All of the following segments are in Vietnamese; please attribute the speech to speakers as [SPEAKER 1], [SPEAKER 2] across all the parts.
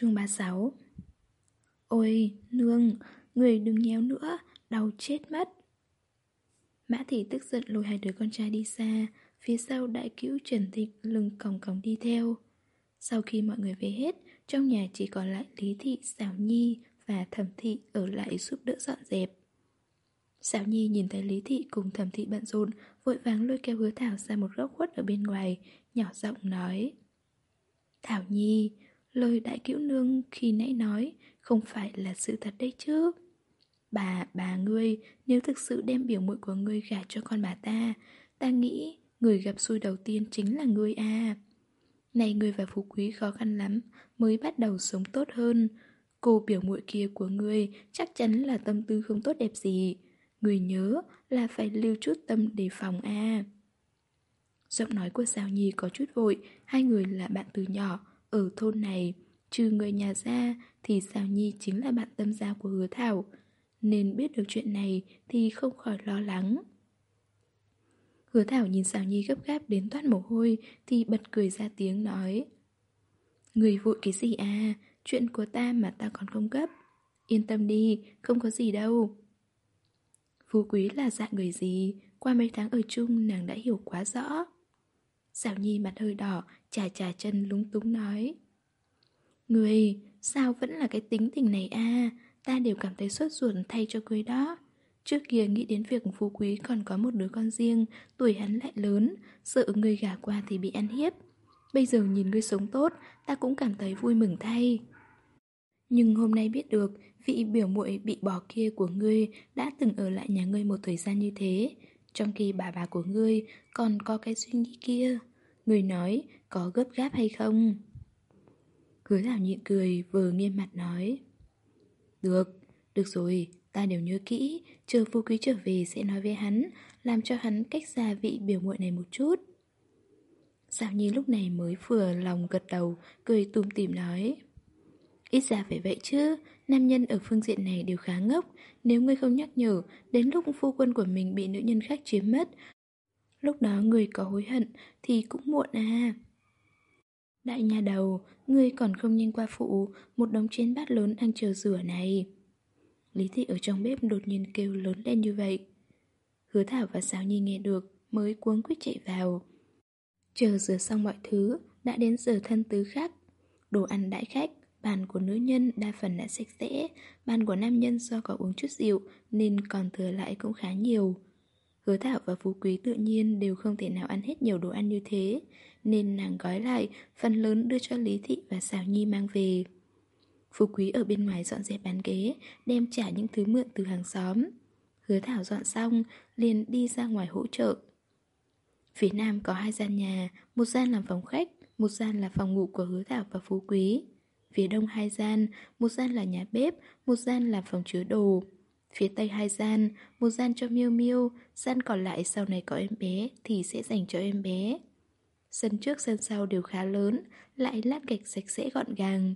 [SPEAKER 1] Chương 36 Ôi, nương, người đừng nhéo nữa, đau chết mất. Mã thị tức giận lùi hai đứa con trai đi xa, phía sau đại cữu Trần Thịnh lưng còng còng đi theo. Sau khi mọi người về hết, trong nhà chỉ còn lại Lý Thị, Xảo Nhi và Thẩm Thị ở lại giúp đỡ dọn dẹp. Xảo Nhi nhìn thấy Lý Thị cùng Thẩm Thị bận rộn, vội vàng lôi kéo hứa Thảo ra một góc khuất ở bên ngoài, nhỏ giọng nói. Thảo Nhi, lời đại cữu nương khi nãy nói không phải là sự thật đấy chứ. Bà, bà ngươi, nếu thực sự đem biểu muội của ngươi gả cho con bà ta, ta nghĩ người gặp xui đầu tiên chính là ngươi à. Này ngươi và phú quý khó khăn lắm, mới bắt đầu sống tốt hơn. Cô biểu muội kia của ngươi chắc chắn là tâm tư không tốt đẹp gì. Người nhớ là phải lưu chút tâm đề phòng a. Giọng nói của Giao Nhi có chút vội, hai người là bạn từ nhỏ, ở thôn này. Trừ người nhà ra thì Sao Nhi chính là bạn tâm giao của hứa Thảo. Nên biết được chuyện này thì không khỏi lo lắng. Hứa Thảo nhìn Sao Nhi gấp gáp đến toát mồ hôi thì bật cười ra tiếng nói. Người vội cái gì à, chuyện của ta mà ta còn không gấp. Yên tâm đi, không có gì đâu. Phú Quý là dạng người gì, qua mấy tháng ở chung nàng đã hiểu quá rõ. Xảo Nhi mặt hơi đỏ, chà chà chân lúng túng nói. Người, sao vẫn là cái tính tình này à, ta đều cảm thấy sốt ruột thay cho cưới đó. Trước kia nghĩ đến việc Phú Quý còn có một đứa con riêng, tuổi hắn lại lớn, sợ người gả qua thì bị ăn hiếp. Bây giờ nhìn ngươi sống tốt, ta cũng cảm thấy vui mừng thay. Nhưng hôm nay biết được, vị biểu muội bị bỏ kia của ngươi đã từng ở lại nhà ngươi một thời gian như thế, trong khi bà bà của ngươi còn có cái suy nghĩ kia. Ngươi nói, có gấp gáp hay không? Hứa thảo nhịn cười, vừa nghiêm mặt nói. Được, được rồi, ta đều nhớ kỹ, chờ phu quý trở về sẽ nói với hắn, làm cho hắn cách xa vị biểu muội này một chút. Dạo Nhi lúc này mới vừa lòng gật đầu, cười tùm tìm nói. Ít ra phải vậy chứ, nam nhân ở phương diện này đều khá ngốc, nếu ngươi không nhắc nhở, đến lúc phu quân của mình bị nữ nhân khác chiếm mất, lúc đó người có hối hận thì cũng muộn à. Đại nhà đầu, ngươi còn không nhanh qua phụ, một đống chén bát lớn đang chờ rửa này. Lý thị ở trong bếp đột nhiên kêu lớn lên như vậy. Hứa Thảo và Sáo Nhi nghe được, mới cuống quyết chạy vào. Chờ rửa xong mọi thứ, đã đến giờ thân tứ khác. Đồ ăn đãi khách, bàn của nữ nhân đa phần đã sạch sẽ, bàn của nam nhân do có uống chút rượu nên còn thừa lại cũng khá nhiều. Hứa Thảo và Phú Quý tự nhiên đều không thể nào ăn hết nhiều đồ ăn như thế, nên nàng gói lại, phần lớn đưa cho Lý Thị và Sào Nhi mang về. Phú Quý ở bên ngoài dọn dẹp bàn ghế, đem trả những thứ mượn từ hàng xóm. Hứa Thảo dọn xong, liền đi ra ngoài hỗ trợ. Phía nam có hai gian nhà, một gian làm phòng khách, một gian là phòng ngủ của Hứa Thảo và Phú Quý. Phía đông hai gian, một gian là nhà bếp, một gian là phòng chứa đồ. Phía tây hai gian, một gian cho Miêu Miêu, gian còn lại sau này có em bé thì sẽ dành cho em bé. Sân trước sân sau đều khá lớn, lại lát gạch sạch sẽ gọn gàng.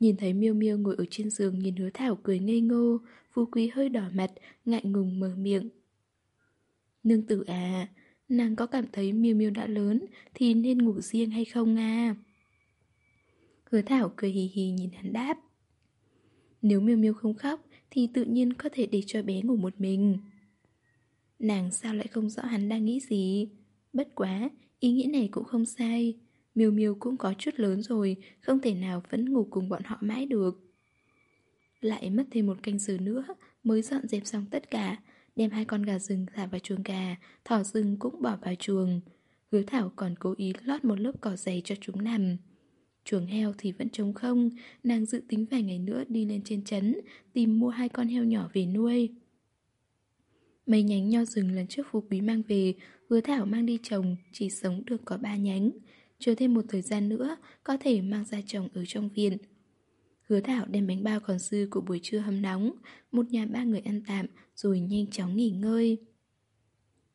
[SPEAKER 1] Nhìn thấy Miêu Miêu ngồi ở trên giường nhìn hứa thảo cười ngây ngô, Phú Quý hơi đỏ mặt, ngại ngùng mở miệng. Nương tử à, nàng có cảm thấy Miêu Miêu đã lớn thì nên ngủ riêng hay không à? Hứa thảo cười hì hì nhìn hắn đáp. Nếu Miêu Miêu không khóc thì tự nhiên có thể để cho bé ngủ một mình. Nàng sao lại không rõ hắn đang nghĩ gì? Bất quá, ý nghĩa này cũng không sai. Miêu Miêu cũng có chút lớn rồi, không thể nào vẫn ngủ cùng bọn họ mãi được. Lại mất thêm một canh giờ nữa mới dọn dẹp xong tất cả, đem hai con gà rừng thả vào chuồng gà, thỏ rừng cũng bỏ vào chuồng. Hứa Thảo còn cố ý lót một lớp cỏ dày cho chúng nằm. Chuồng heo thì vẫn trống không, nàng dự tính vài ngày nữa đi lên trên trấn, tìm mua hai con heo nhỏ về nuôi. Mấy nhánh nho rừng lần trước Phú Quý mang về, hứa thảo mang đi trồng, chỉ sống được có ba nhánh. Chờ thêm một thời gian nữa, có thể mang ra trồng ở trong viện. Hứa thảo đem bánh bao còn dư của buổi trưa hâm nóng, một nhà ba người ăn tạm, rồi nhanh chóng nghỉ ngơi.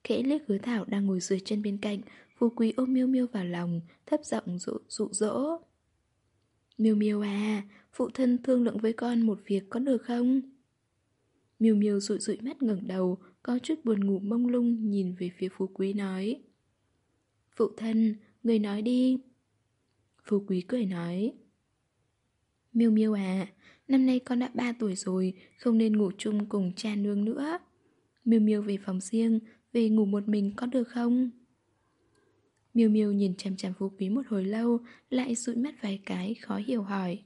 [SPEAKER 1] Khẽ liếc hứa thảo đang ngồi dưới chân bên cạnh, Phú Quý ôm miêu miêu vào lòng, thấp giọng dụ, dụ dỗ. Miêu Miêu à, phụ thân thương lượng với con một việc có được không? Miêu Miêu rụi rụi mắt ngẩng đầu, có chút buồn ngủ mông lung nhìn về phía Phú Quý nói. Phụ thân, người nói đi. Phú Quý cười nói. Miêu Miêu à, năm nay con đã 3 tuổi rồi, không nên ngủ chung cùng cha nương nữa. Miêu Miêu về phòng riêng, về ngủ một mình có được không? Miêu Miêu nhìn chằm chằm Phú Quý một hồi lâu, lại rụi mắt vài cái, khó hiểu hỏi.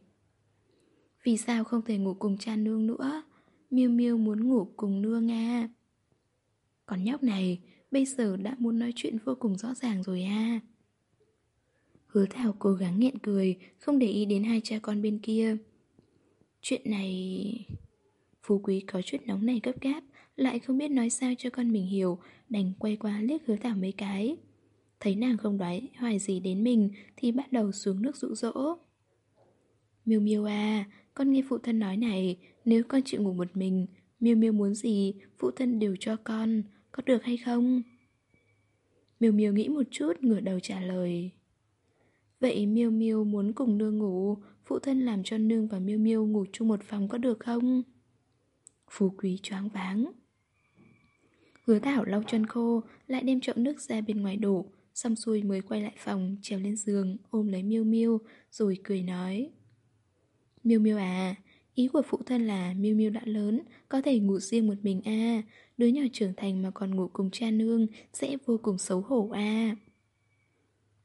[SPEAKER 1] Vì sao không thể ngủ cùng cha nương nữa? Miêu Miêu muốn ngủ cùng nương à? Còn nhóc này, bây giờ đã muốn nói chuyện vô cùng rõ ràng rồi à? Hứa Thảo cố gắng nghẹn cười, không để ý đến hai cha con bên kia. Chuyện này... Phú Quý có chút nóng này gấp gáp, lại không biết nói sao cho con mình hiểu, đành quay qua liếc hứa Thảo mấy cái. Thấy nàng không đoái hoài gì đến mình thì bắt đầu xuống nước dụ dỗ. Miêu Miêu à, con nghe phụ thân nói này, nếu con chịu ngủ một mình, Miêu Miêu muốn gì, phụ thân đều cho con, có được hay không? Miêu Miêu nghĩ một chút, ngửa đầu trả lời. Vậy Miêu Miêu muốn cùng nương ngủ, phụ thân làm cho nương và Miêu Miêu ngủ chung một phòng có được không? Phú Quý choáng váng. Hứa Thảo lau chân khô, lại đem chậu nước ra bên ngoài đổ, xong xuôi mới quay lại phòng, trèo lên giường, ôm lấy Miêu Miêu, rồi cười nói. Miêu Miêu à, ý của phụ thân là Miêu Miêu đã lớn, có thể ngủ riêng một mình à, đứa nhỏ trưởng thành mà còn ngủ cùng cha nương sẽ vô cùng xấu hổ à.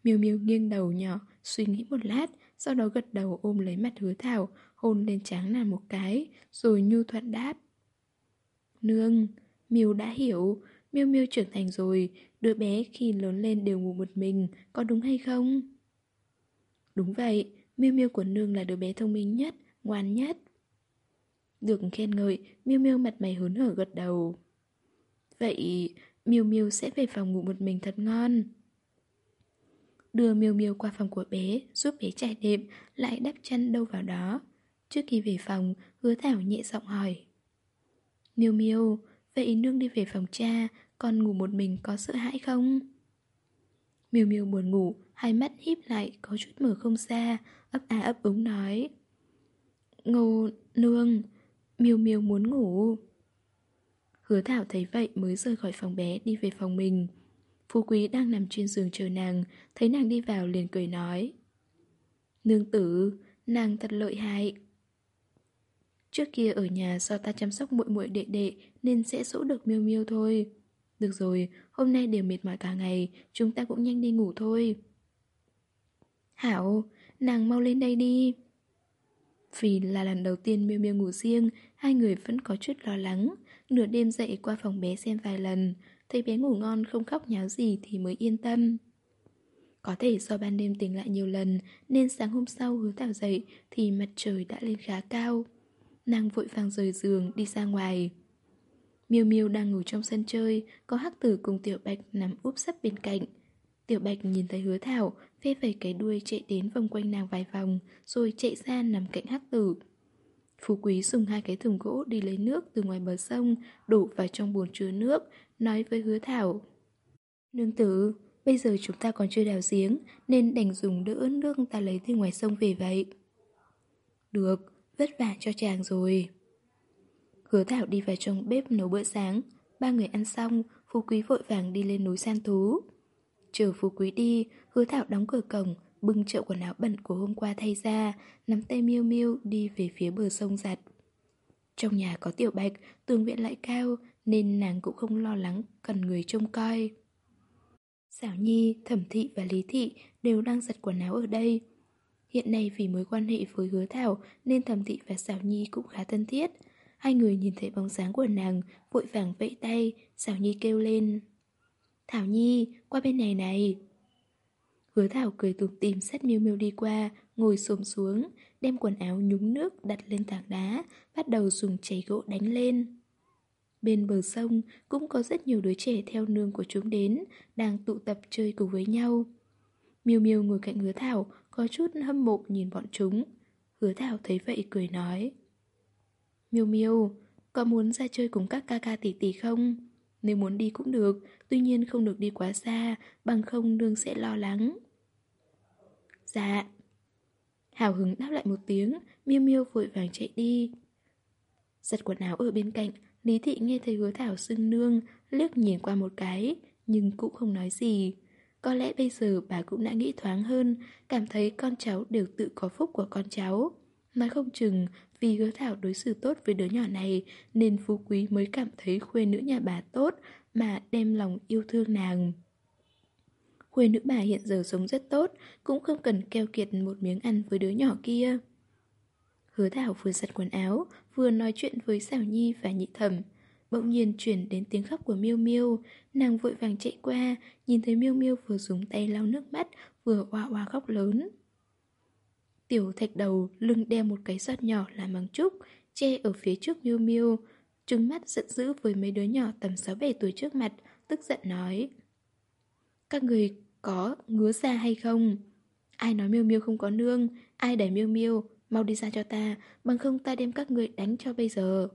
[SPEAKER 1] Miêu Miêu nghiêng đầu nhỏ, suy nghĩ một lát, sau đó gật đầu ôm lấy mặt hứa thảo, hôn lên tráng nàng một cái, rồi nhu thuận đáp. Nương, Miêu đã hiểu, Miêu Miêu trưởng thành rồi, đứa bé khi lớn lên đều ngủ một mình, có đúng hay không? Đúng vậy, Miêu Miêu của nương là đứa bé thông minh nhất, ngoan nhất. Được khen ngợi, Miêu Miêu mặt mày hớn hở gật đầu. Vậy, Miêu Miêu sẽ về phòng ngủ một mình thật ngon đưa miêu miêu qua phòng của bé, giúp bé trải đệm, lại đắp chăn đâu vào đó. Trước khi về phòng, hứa thảo nhẹ giọng hỏi. Miêu miêu, vậy nương đi về phòng cha, con ngủ một mình có sợ hãi không? Miêu miêu buồn ngủ, hai mắt híp lại, có chút mở không xa ấp a ấp úng nói. Ngô, nương, miêu miêu muốn ngủ. Hứa thảo thấy vậy mới rời khỏi phòng bé đi về phòng mình. Phú Quý đang nằm trên giường chờ nàng, thấy nàng đi vào liền cười nói. Nương tử, nàng thật lợi hại. Trước kia ở nhà do ta chăm sóc muội muội đệ đệ nên sẽ dỗ được miêu miêu thôi. Được rồi, hôm nay đều mệt mỏi cả ngày, chúng ta cũng nhanh đi ngủ thôi. Hảo, nàng mau lên đây đi. Vì là lần đầu tiên miêu miêu ngủ riêng, hai người vẫn có chút lo lắng. Nửa đêm dậy qua phòng bé xem vài lần, thấy bé ngủ ngon không khóc nháo gì thì mới yên tâm. Có thể do ban đêm tỉnh lại nhiều lần nên sáng hôm sau hứa thảo dậy thì mặt trời đã lên khá cao. Nàng vội vàng rời giường đi ra ngoài. Miêu Miêu đang ngủ trong sân chơi, có hắc tử cùng Tiểu Bạch nằm úp sấp bên cạnh. Tiểu Bạch nhìn thấy hứa thảo, phê vẩy cái đuôi chạy đến vòng quanh nàng vài vòng, rồi chạy ra nằm cạnh hắc tử. Phú Quý dùng hai cái thùng gỗ đi lấy nước từ ngoài bờ sông, đổ vào trong bồn chứa nước, nói với hứa thảo. Nương tử, bây giờ chúng ta còn chưa đào giếng, nên đành dùng đỡ nước ta lấy từ ngoài sông về vậy. Được, vất vả cho chàng rồi. Hứa thảo đi vào trong bếp nấu bữa sáng, ba người ăn xong, Phú Quý vội vàng đi lên núi san thú. Chờ Phú Quý đi, hứa thảo đóng cửa cổng, bưng chậu quần áo bẩn của hôm qua thay ra, nắm tay miêu miêu đi về phía bờ sông giặt. Trong nhà có tiểu bạch, tường viện lại cao, nên nàng cũng không lo lắng cần người trông coi. Xảo Nhi, Thẩm Thị và Lý Thị đều đang giặt quần áo ở đây. Hiện nay vì mối quan hệ với hứa thảo nên Thẩm Thị và Xảo Nhi cũng khá thân thiết. Hai người nhìn thấy bóng dáng của nàng, vội vàng vẫy tay, Xảo Nhi kêu lên. Thảo Nhi, qua bên này này. Hứa Thảo cười tủm tìm xét miêu miêu đi qua, ngồi xổm xuống, đem quần áo nhúng nước đặt lên tảng đá, bắt đầu dùng chảy gỗ đánh lên. Bên bờ sông cũng có rất nhiều đứa trẻ theo nương của chúng đến, đang tụ tập chơi cùng với nhau. Miêu Miêu ngồi cạnh hứa Thảo, có chút hâm mộ nhìn bọn chúng. Hứa Thảo thấy vậy cười nói. Miêu Miêu, có muốn ra chơi cùng các ca ca tỷ tỷ không? Nếu muốn đi cũng được, tuy nhiên không được đi quá xa, bằng không nương sẽ lo lắng. Dạ. Hào hứng đáp lại một tiếng, Miêu Miêu vội vàng chạy đi. Giật quần áo ở bên cạnh, Lý Thị nghe thấy hứa thảo xưng nương, liếc nhìn qua một cái, nhưng cũng không nói gì. Có lẽ bây giờ bà cũng đã nghĩ thoáng hơn, cảm thấy con cháu đều tự có phúc của con cháu. Nói không chừng vì hứa thảo đối xử tốt với đứa nhỏ này nên phú quý mới cảm thấy khuê nữ nhà bà tốt mà đem lòng yêu thương nàng. Khuê nữ bà hiện giờ sống rất tốt, cũng không cần keo kiệt một miếng ăn với đứa nhỏ kia. Hứa thảo vừa giặt quần áo, vừa nói chuyện với Sảo Nhi và Nhị Thẩm. Bỗng nhiên chuyển đến tiếng khóc của Miêu Miêu, nàng vội vàng chạy qua, nhìn thấy Miêu Miêu vừa dùng tay lau nước mắt, vừa oa oa khóc lớn. Tiểu thạch đầu lưng đeo một cái giọt nhỏ làm bằng trúc, che ở phía trước Miêu Miêu, trừng mắt giận dữ với mấy đứa nhỏ tầm 6-7 tuổi trước mặt, tức giận nói. Các người có ngứa ra hay không? Ai nói Miêu Miêu không có nương, ai đẩy Miêu Miêu, mau đi ra cho ta, bằng không ta đem các người đánh cho bây giờ.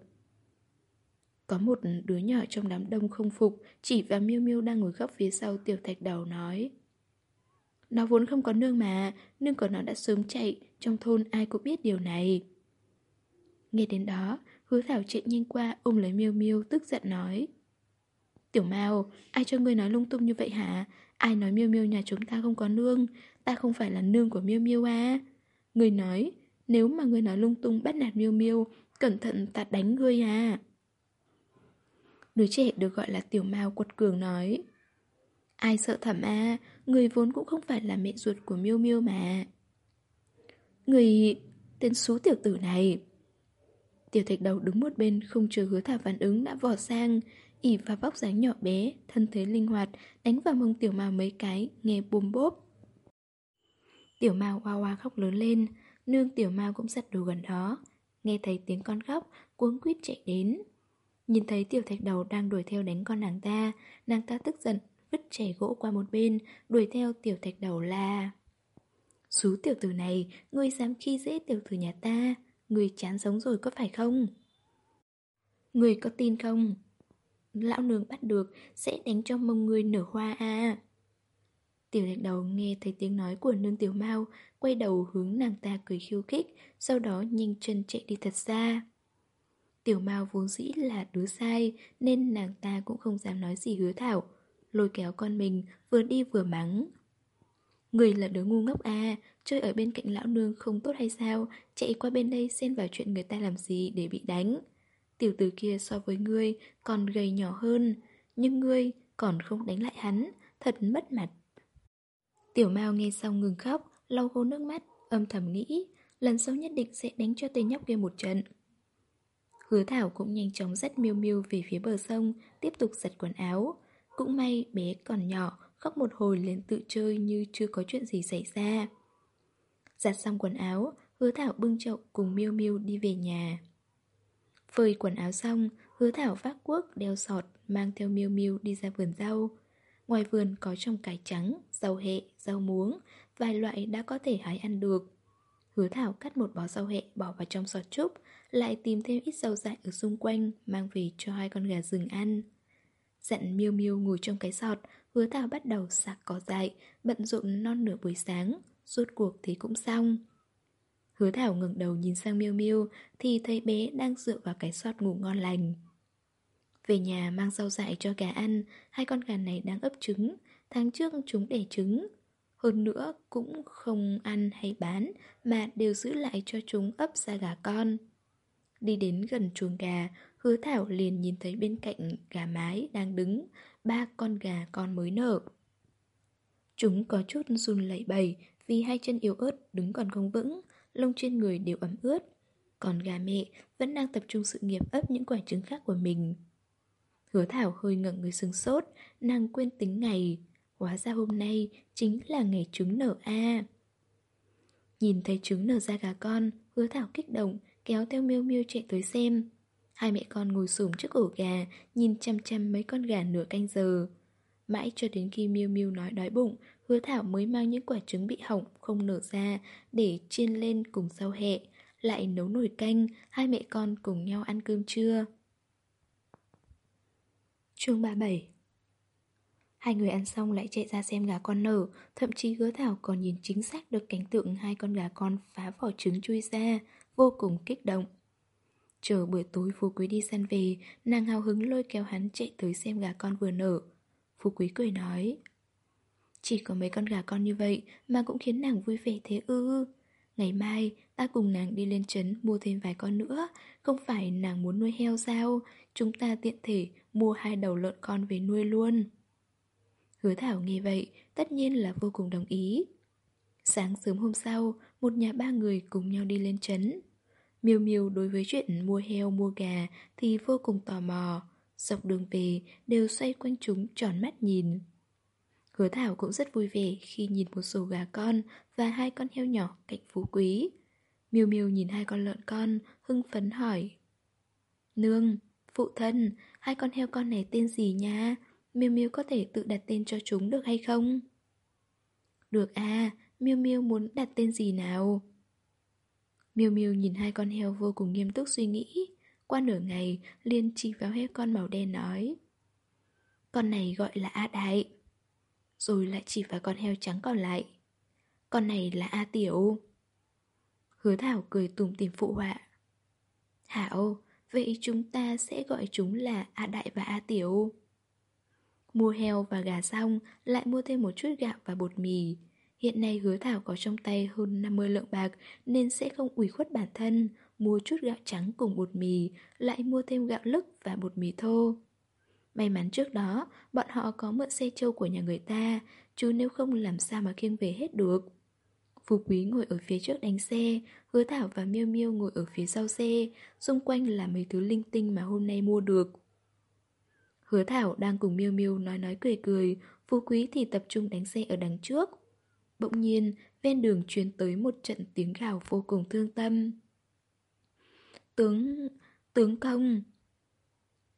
[SPEAKER 1] Có một đứa nhỏ trong đám đông không phục, chỉ vào Miêu Miêu đang ngồi góc phía sau tiểu thạch đầu nói. Nó vốn không có nương mà, nương của nó đã sớm chạy, trong thôn ai cũng biết điều này. Nghe đến đó, hứa thảo chạy nhanh qua ôm lấy miêu miêu tức giận nói. Tiểu Mao, ai cho ngươi nói lung tung như vậy hả? Ai nói miêu miêu nhà chúng ta không có nương? Ta không phải là nương của miêu miêu à? Ngươi nói, nếu mà ngươi nói lung tung bắt nạt miêu miêu, cẩn thận ta đánh ngươi à? Đứa trẻ được gọi là Tiểu Mao quật cường nói. Ai sợ thẩm a à? Người vốn cũng không phải là mẹ ruột của miêu miêu mà. Người... tên số tiểu tử này. Tiểu thạch đầu đứng một bên không chờ hứa thả phản ứng đã vò sang ỉ và bóc dáng nhỏ bé, thân thế linh hoạt Đánh vào mông tiểu mao mấy cái, nghe bùm bốp. Tiểu mao hoa hoa khóc lớn lên Nương tiểu mao cũng giặt đồ gần đó Nghe thấy tiếng con khóc, cuống quýt chạy đến. Nhìn thấy tiểu thạch đầu đang đuổi theo đánh con nàng ta Nàng ta tức giận vứt chẻ gỗ qua một bên, đuổi theo tiểu thạch đầu la. Xú tiểu tử này, ngươi dám khi dễ tiểu tử nhà ta, ngươi chán sống rồi có phải không? Ngươi có tin không? Lão nương bắt được, sẽ đánh cho mông ngươi nở hoa à. Tiểu thạch đầu nghe thấy tiếng nói của nương tiểu mau, quay đầu hướng nàng ta cười khiêu khích, sau đó nhanh chân chạy đi thật xa. Tiểu Mao vốn dĩ là đứa sai nên nàng ta cũng không dám nói gì hứa thảo, lôi kéo con mình, vừa đi vừa mắng. Người là đứa ngu ngốc à, chơi ở bên cạnh lão nương không tốt hay sao, chạy qua bên đây xen vào chuyện người ta làm gì để bị đánh. Tiểu tử kia so với ngươi còn gầy nhỏ hơn, nhưng ngươi còn không đánh lại hắn, thật mất mặt. Tiểu Mao nghe xong ngừng khóc, lau khô nước mắt, âm thầm nghĩ, lần sau nhất định sẽ đánh cho tên nhóc kia một trận. Hứa Thảo cũng nhanh chóng dắt miêu miêu về phía bờ sông, tiếp tục giặt quần áo. Cũng may bé còn nhỏ, khóc một hồi liền tự chơi như chưa có chuyện gì xảy ra. Giặt xong quần áo, hứa thảo bưng chậu cùng miêu miêu đi về nhà. Phơi quần áo xong, hứa thảo vác cuốc, đeo sọt, mang theo miêu miêu đi ra vườn rau. Ngoài vườn có trồng cải trắng, rau hẹ, rau muống, vài loại đã có thể hái ăn được. Hứa thảo cắt một bó rau hẹ bỏ vào trong sọt trúc, lại tìm thêm ít rau dại ở xung quanh, mang về cho hai con gà rừng ăn. Dặn miêu miêu ngồi trong cái giọt hứa thảo bắt đầu sạc cỏ dại, bận rộn non nửa buổi sáng, rốt cuộc thì cũng xong. Hứa thảo ngẩng đầu nhìn sang miêu miêu thì thấy bé đang dựa vào cái sọt ngủ ngon lành. Về nhà mang rau dại cho gà ăn, hai con gà này đang ấp trứng, tháng trước chúng đẻ trứng. Hơn nữa cũng không ăn hay bán mà đều giữ lại cho chúng ấp ra gà con. Đi đến gần chuồng gà, Hứa Thảo liền nhìn thấy bên cạnh gà mái đang đứng, ba con gà con mới nở. Chúng có chút run lẩy bẩy vì hai chân yếu ớt đứng còn không vững, lông trên người đều ẩm ướt. Còn gà mẹ vẫn đang tập trung sự nghiệp ấp những quả trứng khác của mình. Hứa Thảo hơi ngẩng người sừng sốt, nàng quên tính ngày. Hóa ra hôm nay chính là ngày trứng nở a. Nhìn thấy trứng nở ra gà con, hứa Thảo kích động, kéo theo miêu miêu chạy tới xem. Hai mẹ con ngồi xổm trước ổ gà, nhìn chăm chăm mấy con gà nửa canh giờ. Mãi cho đến khi Miêu Miêu nói đói bụng, Hứa Thảo mới mang những quả trứng bị hỏng không nở ra để chiên lên cùng rau hẹ, lại nấu nồi canh, hai mẹ con cùng nhau ăn cơm trưa. Chương 37 Hai người ăn xong lại chạy ra xem gà con nở, thậm chí hứa thảo còn nhìn chính xác được cảnh tượng hai con gà con phá vỏ trứng chui ra, vô cùng kích động. Chờ buổi tối Phú Quý đi săn về, nàng hào hứng lôi kéo hắn chạy tới xem gà con vừa nở. Phú Quý cười nói Chỉ có mấy con gà con như vậy mà cũng khiến nàng vui vẻ thế ư. Ngày mai ta cùng nàng đi lên trấn mua thêm vài con nữa Không phải nàng muốn nuôi heo sao Chúng ta tiện thể mua hai đầu lợn con về nuôi luôn Hứa Thảo nghe vậy Tất nhiên là vô cùng đồng ý Sáng sớm hôm sau Một nhà ba người cùng nhau đi lên trấn Miêu Miêu đối với chuyện mua heo mua gà Thì vô cùng tò mò Dọc đường về đều xoay quanh chúng tròn mắt nhìn Hứa Thảo cũng rất vui vẻ khi nhìn một số gà con và hai con heo nhỏ cạnh phú quý. Miêu Miêu nhìn hai con lợn con, hưng phấn hỏi. Nương, phụ thân, hai con heo con này tên gì nha? Miêu Miêu có thể tự đặt tên cho chúng được hay không? Được à, Miêu Miêu muốn đặt tên gì nào? Miêu Miêu nhìn hai con heo vô cùng nghiêm túc suy nghĩ. Qua nửa ngày, liền chỉ vào heo con màu đen nói. Con này gọi là A Đại. Rồi lại chỉ vào con heo trắng còn lại. Con này là A Tiểu. Hứa Thảo cười tùm tìm phụ họa. Hảo, vậy chúng ta sẽ gọi chúng là A Đại và A Tiểu. Mua heo và gà xong, lại mua thêm một chút gạo và bột mì. Hiện nay hứa Thảo có trong tay hơn 50 lượng bạc nên sẽ không ủy khuất bản thân, mua chút gạo trắng cùng bột mì, lại mua thêm gạo lứt và bột mì thô. May mắn trước đó, bọn họ có mượn xe trâu của nhà người ta, chứ nếu không làm sao mà khiêng về hết được. Phú Quý ngồi ở phía trước đánh xe, Hứa Thảo và Miêu Miêu ngồi ở phía sau xe, xung quanh là mấy thứ linh tinh mà hôm nay mua được. Hứa Thảo đang cùng Miêu Miêu nói nói cười cười, Phú Quý thì tập trung đánh xe ở đằng trước. Bỗng nhiên, ven đường truyền tới một trận tiếng gào vô cùng thương tâm. Tướng... tướng công...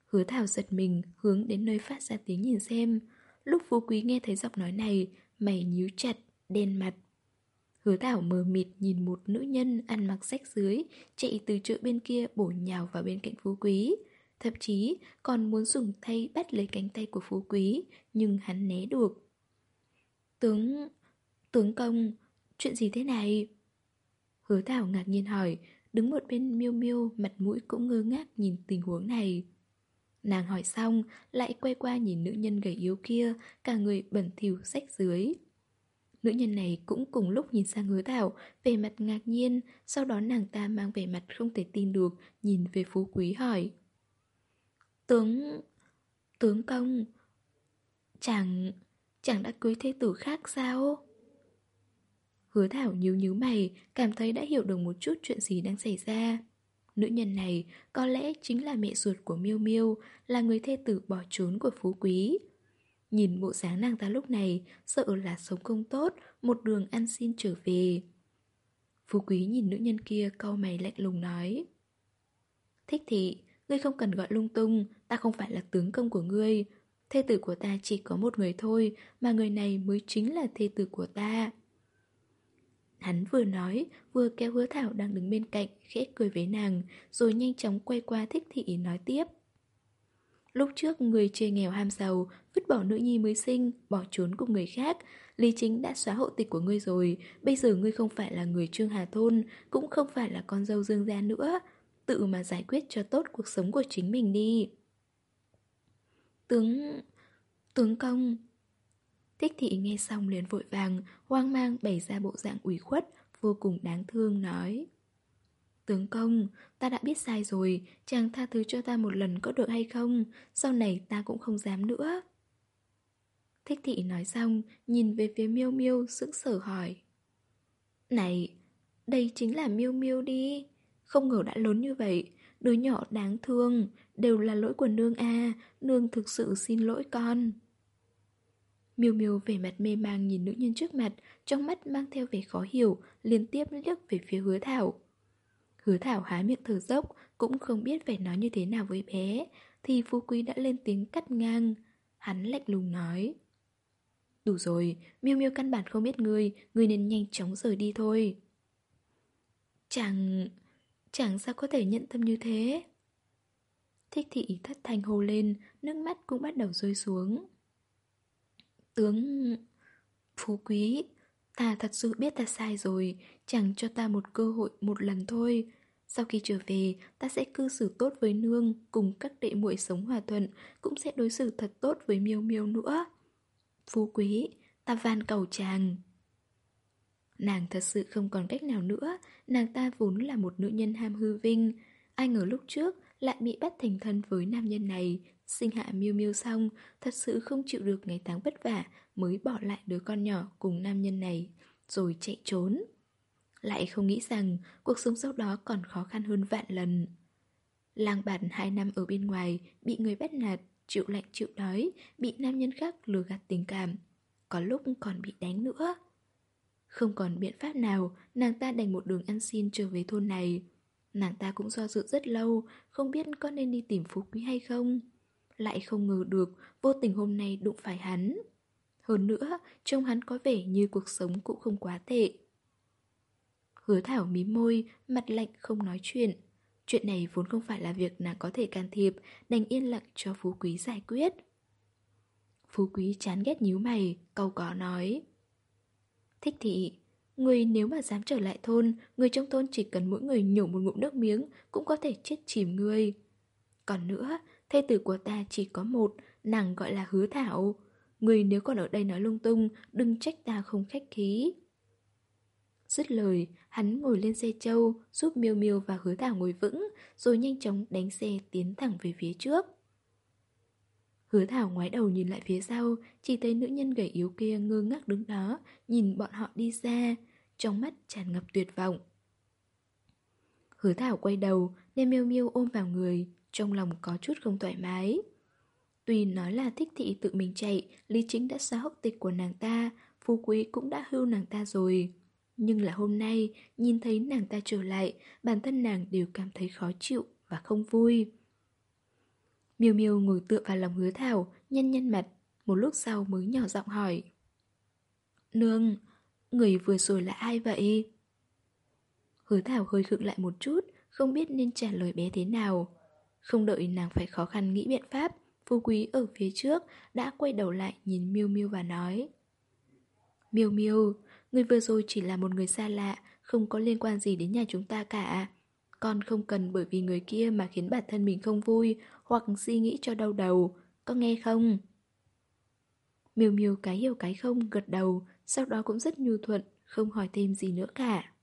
[SPEAKER 1] Hứa Thảo giật mình, hướng đến nơi phát ra tiếng nhìn xem. Lúc Phú Quý nghe thấy giọng nói này, mày nhíu chặt, đen mặt. Hứa Thảo mờ mịt nhìn một nữ nhân ăn mặc rách dưới, chạy từ chợ bên kia bổ nhào vào bên cạnh Phú Quý. Thậm chí còn muốn dùng tay bắt lấy cánh tay của Phú Quý, nhưng hắn né được. Tướng tướng công, chuyện gì thế này? Hứa Thảo ngạc nhiên hỏi, đứng một bên miêu miêu, mặt mũi cũng ngơ ngác nhìn tình huống này. Nàng hỏi xong, lại quay qua nhìn nữ nhân gầy yếu kia, cả người bẩn thỉu rách dưới. Nữ nhân này cũng cùng lúc nhìn sang hứa thảo, về mặt ngạc nhiên, sau đó nàng ta mang vẻ mặt không thể tin được, nhìn về phú quý hỏi. Tướng... tướng công... Chẳng... chẳng đã cưới thế tử khác sao? Hứa thảo nhíu nhíu mày, cảm thấy đã hiểu được một chút chuyện gì đang xảy ra. Nữ nhân này có lẽ chính là mẹ ruột của Miêu Miêu, là người thê tử bỏ trốn của Phú Quý. Nhìn bộ dáng nàng ta lúc này, sợ là sống không tốt, một đường ăn xin trở về. Phú Quý nhìn nữ nhân kia cau mày lạnh lùng nói. Thích thị, ngươi không cần gọi lung tung, ta không phải là tướng công của ngươi. Thê tử của ta chỉ có một người thôi, mà người này mới chính là thê tử của ta. Hắn vừa nói, vừa kéo hứa thảo đang đứng bên cạnh, khẽ cười với nàng, rồi nhanh chóng quay qua thích thị nói tiếp. Lúc trước người chê nghèo ham giàu, vứt bỏ nữ nhi mới sinh, bỏ trốn cùng người khác. Lý chính đã xóa hộ tịch của ngươi rồi, bây giờ ngươi không phải là người Trương Hà Thôn, cũng không phải là con dâu Dương gia nữa. Tự mà giải quyết cho tốt cuộc sống của chính mình đi. Tướng... tướng công... Thích thị nghe xong liền vội vàng, hoang mang bày ra bộ dạng ủy khuất, vô cùng đáng thương nói. Tướng công, ta đã biết sai rồi, chàng tha thứ cho ta một lần có được hay không, sau này ta cũng không dám nữa. Thích thị nói xong, nhìn về phía miêu miêu sững sờ hỏi. Này, đây chính là miêu miêu đi. Không ngờ đã lớn như vậy, đứa nhỏ đáng thương, đều là lỗi của nương a nương thực sự xin lỗi con. Miêu miêu vẻ mặt mê mang nhìn nữ nhân trước mặt, trong mắt mang theo vẻ khó hiểu, liên tiếp liếc về phía hứa thảo. Hứa thảo há miệng thở dốc, cũng không biết phải nói như thế nào với bé, thì phú quý đã lên tiếng cắt ngang. Hắn lạnh lùng nói. Đủ rồi, miêu miêu căn bản không biết ngươi, ngươi nên nhanh chóng rời đi thôi. Chẳng... chẳng sao có thể nhận tâm như thế. Thích thị thất thanh hô lên, nước mắt cũng bắt đầu rơi xuống. Tướng... Phú quý, ta thật sự biết ta sai rồi, chẳng cho ta một cơ hội một lần thôi. Sau khi trở về, ta sẽ cư xử tốt với nương, cùng các đệ muội sống hòa thuận, cũng sẽ đối xử thật tốt với miêu miêu nữa. Phú quý, ta van cầu chàng. Nàng thật sự không còn cách nào nữa, nàng ta vốn là một nữ nhân ham hư vinh. Ai ngờ lúc trước lại bị bắt thành thân với nam nhân này, sinh hạ miêu miêu xong, thật sự không chịu được ngày tháng vất vả mới bỏ lại đứa con nhỏ cùng nam nhân này, rồi chạy trốn. Lại không nghĩ rằng cuộc sống sau đó còn khó khăn hơn vạn lần. Lang bạt hai năm ở bên ngoài, bị người bắt nạt, chịu lạnh chịu đói, bị nam nhân khác lừa gạt tình cảm. Có lúc còn bị đánh nữa. Không còn biện pháp nào, nàng ta đành một đường ăn xin trở về thôn này. Nàng ta cũng do dự rất lâu, không biết có nên đi tìm Phú Quý hay không. Lại không ngờ được, vô tình hôm nay đụng phải hắn. Hơn nữa, trông hắn có vẻ như cuộc sống cũng không quá tệ. Hứa Thảo mím môi, mặt lạnh không nói chuyện. Chuyện này vốn không phải là việc nàng có thể can thiệp, đành yên lặng cho Phú Quý giải quyết. Phú Quý chán ghét nhíu mày, câu có nói. Thích thị, người nếu mà dám trở lại thôn, người trong thôn chỉ cần mỗi người nhổ một ngụm nước miếng cũng có thể chết chìm người. Còn nữa, thê tử của ta chỉ có một, nàng gọi là hứa thảo. Người nếu còn ở đây nói lung tung, đừng trách ta không khách khí. Dứt lời, hắn ngồi lên xe châu, giúp Miêu Miêu và Hứa Thảo ngồi vững, rồi nhanh chóng đánh xe tiến thẳng về phía trước. Hứa Thảo ngoái đầu nhìn lại phía sau, chỉ thấy nữ nhân gầy yếu kia ngơ ngác đứng đó, nhìn bọn họ đi xa, trong mắt tràn ngập tuyệt vọng. Hứa Thảo quay đầu, đem Miêu Miêu ôm vào người, trong lòng có chút không thoải mái. Tuy nói là thích thị tự mình chạy, Lý Chính đã xóa hốc tịch của nàng ta, Phú Quý cũng đã hưu nàng ta rồi. Nhưng là hôm nay, nhìn thấy nàng ta trở lại, bản thân nàng đều cảm thấy khó chịu và không vui. Miêu Miêu ngồi tựa vào lòng hứa thảo, nhăn nhăn mặt, một lúc sau mới nhỏ giọng hỏi. Nương, người vừa rồi là ai vậy? Hứa thảo hơi khựng lại một chút, không biết nên trả lời bé thế nào. Không đợi nàng phải khó khăn nghĩ biện pháp, Phú Quý ở phía trước đã quay đầu lại nhìn Miêu Miêu và nói. Miêu Miêu, người vừa rồi chỉ là một người xa lạ, không có liên quan gì đến nhà chúng ta cả. Con không cần bởi vì người kia mà khiến bản thân mình không vui hoặc suy nghĩ cho đau đầu, có nghe không? Miêu miêu cái hiểu cái không gật đầu, sau đó cũng rất nhu thuận, không hỏi thêm gì nữa cả.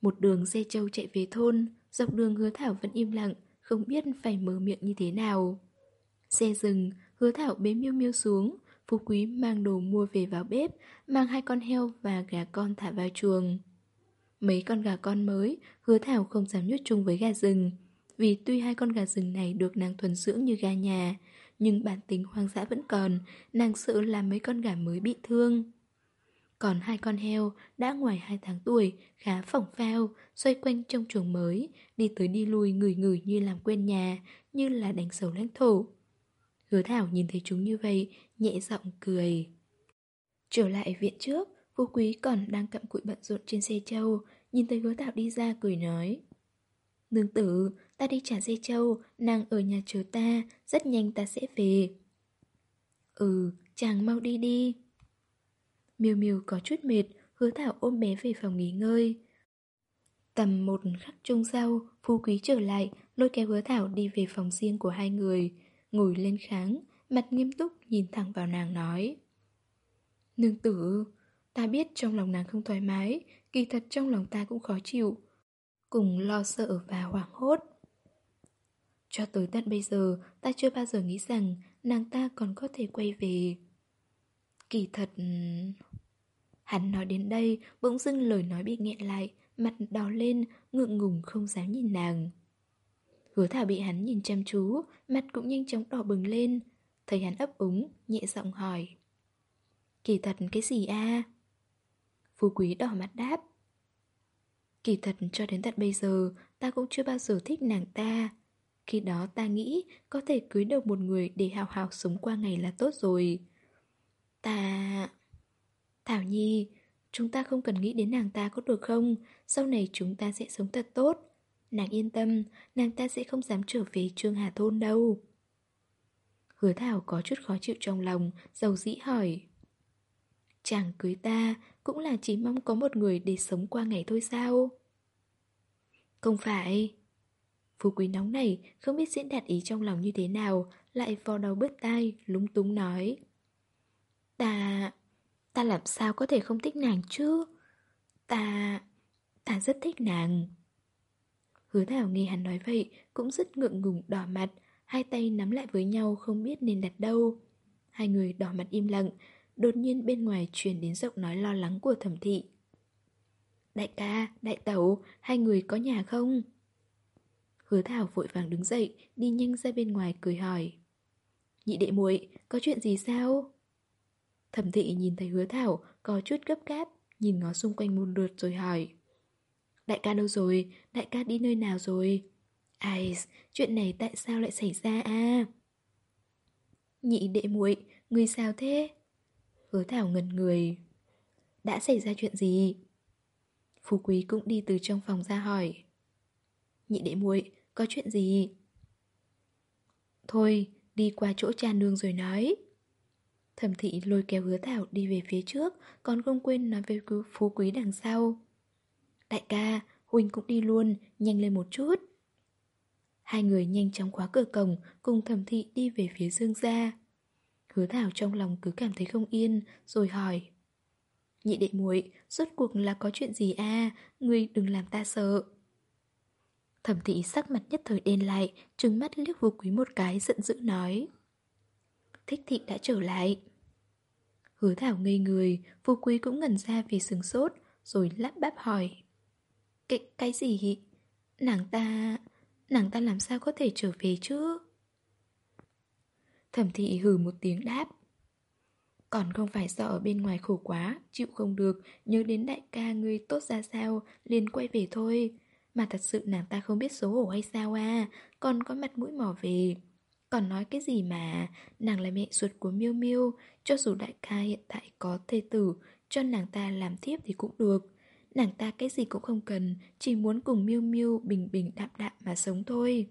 [SPEAKER 1] Một đường xe trâu chạy về thôn, dọc đường hứa thảo vẫn im lặng, không biết phải mở miệng như thế nào. Xe dừng, hứa thảo bế miêu miêu xuống, phú quý mang đồ mua về vào bếp, mang hai con heo và gà con thả vào chuồng. Mấy con gà con mới, hứa thảo không dám nhốt chung với gà rừng. Vì tuy hai con gà rừng này được nàng thuần dưỡng như gà nhà, nhưng bản tính hoang dã vẫn còn, nàng sợ làm mấy con gà mới bị thương. Còn hai con heo đã ngoài hai tháng tuổi, khá phỏng phao, xoay quanh trong chuồng mới, đi tới đi lui ngửi ngửi như làm quen nhà, như là đánh dấu lãnh thổ. Hứa Thảo nhìn thấy chúng như vậy, nhẹ giọng cười. Trở lại viện trước, Phú Quý còn đang cặm cụi bận rộn trên xe châu, nhìn thấy hứa Thảo đi ra cười nói. Nương tử, ta đi trả dây châu, nàng ở nhà chờ ta, rất nhanh ta sẽ về. Ừ, chàng mau đi đi. Miêu Miêu có chút mệt, hứa Thảo ôm bé về phòng nghỉ ngơi. Tầm một khắc chung sau, Phú Quý trở lại, lôi kéo hứa Thảo đi về phòng riêng của hai người, ngồi lên kháng, mặt nghiêm túc nhìn thẳng vào nàng nói. Nương tử, ta biết trong lòng nàng không thoải mái, kỳ thật trong lòng ta cũng khó chịu, cùng lo sợ và hoảng hốt. Cho tới tận bây giờ, ta chưa bao giờ nghĩ rằng nàng ta còn có thể quay về. Kỳ thật... Hắn nói đến đây, bỗng dưng lời nói bị nghẹn lại, mặt đỏ lên, ngượng ngùng không dám nhìn nàng. Hứa thảo bị hắn nhìn chăm chú, mặt cũng nhanh chóng đỏ bừng lên. Thấy hắn ấp úng, nhẹ giọng hỏi. Kỳ thật cái gì a? Phú quý đỏ mặt đáp. Kỳ thật cho đến tận bây giờ, ta cũng chưa bao giờ thích nàng ta. Khi đó ta nghĩ có thể cưới được một người để hào hào sống qua ngày là tốt rồi. Ta... Thảo Nhi, chúng ta không cần nghĩ đến nàng ta có được không? Sau này chúng ta sẽ sống thật tốt. Nàng yên tâm, nàng ta sẽ không dám trở về Trương Hà Thôn đâu. Hứa Thảo có chút khó chịu trong lòng, dầu dĩ hỏi. Chàng cưới ta cũng là chỉ mong có một người để sống qua ngày thôi sao? Không phải. Phú quý nóng này không biết diễn đạt ý trong lòng như thế nào, lại vò đầu bứt tai, lúng túng nói. Ta... Ta làm sao có thể không thích nàng chứ? Ta... ta rất thích nàng. Hứa Thảo nghe hắn nói vậy, cũng rất ngượng ngùng đỏ mặt, hai tay nắm lại với nhau không biết nên đặt đâu. Hai người đỏ mặt im lặng, đột nhiên bên ngoài truyền đến giọng nói lo lắng của thẩm thị. Đại ca, đại tẩu, hai người có nhà không? Hứa Thảo vội vàng đứng dậy, đi nhanh ra bên ngoài cười hỏi. Nhị đệ muội, có chuyện gì sao? Thẩm thị nhìn thấy hứa Thảo có chút gấp gáp, nhìn ngó xung quanh một lượt rồi hỏi. Đại ca đâu rồi? Đại ca đi nơi nào rồi? Ai, chuyện này tại sao lại xảy ra à? Nhị đệ muội, người sao thế? Hứa Thảo ngần người. Đã xảy ra chuyện gì? Phú Quý cũng đi từ trong phòng ra hỏi. Nhị đệ muội, có chuyện gì? Thôi, đi qua chỗ cha nương rồi nói. Thẩm thị lôi kéo hứa thảo đi về phía trước, còn không quên nói với phú quý đằng sau. Đại ca, Huynh cũng đi luôn, nhanh lên một chút. Hai người nhanh chóng khóa cửa cổng, cùng thẩm thị đi về phía dương gia. Hứa thảo trong lòng cứ cảm thấy không yên, rồi hỏi. Nhị đệ muội, rốt cuộc là có chuyện gì à, ngươi đừng làm ta sợ. Thẩm thị sắc mặt nhất thời đen lại, trừng mắt liếc vô quý một cái giận dữ nói. Thích thị đã trở lại. Hứa thảo ngây người, phú quý cũng ngẩn ra vì sừng sốt, rồi lắp bắp hỏi. Cái, cái gì? Nàng ta... Nàng ta làm sao có thể trở về chứ? Thẩm thị hừ một tiếng đáp. Còn không phải sợ ở bên ngoài khổ quá, chịu không được, nhớ đến đại ca ngươi tốt ra sao, liền quay về thôi. Mà thật sự nàng ta không biết xấu hổ hay sao à, còn có mặt mũi mò về. Còn nói cái gì mà, nàng là mẹ ruột của Miêu Miêu, cho dù đại ca hiện tại có thê tử, cho nàng ta làm tiếp thì cũng được. Nàng ta cái gì cũng không cần, chỉ muốn cùng Miêu Miêu bình bình đạm đạm mà sống thôi.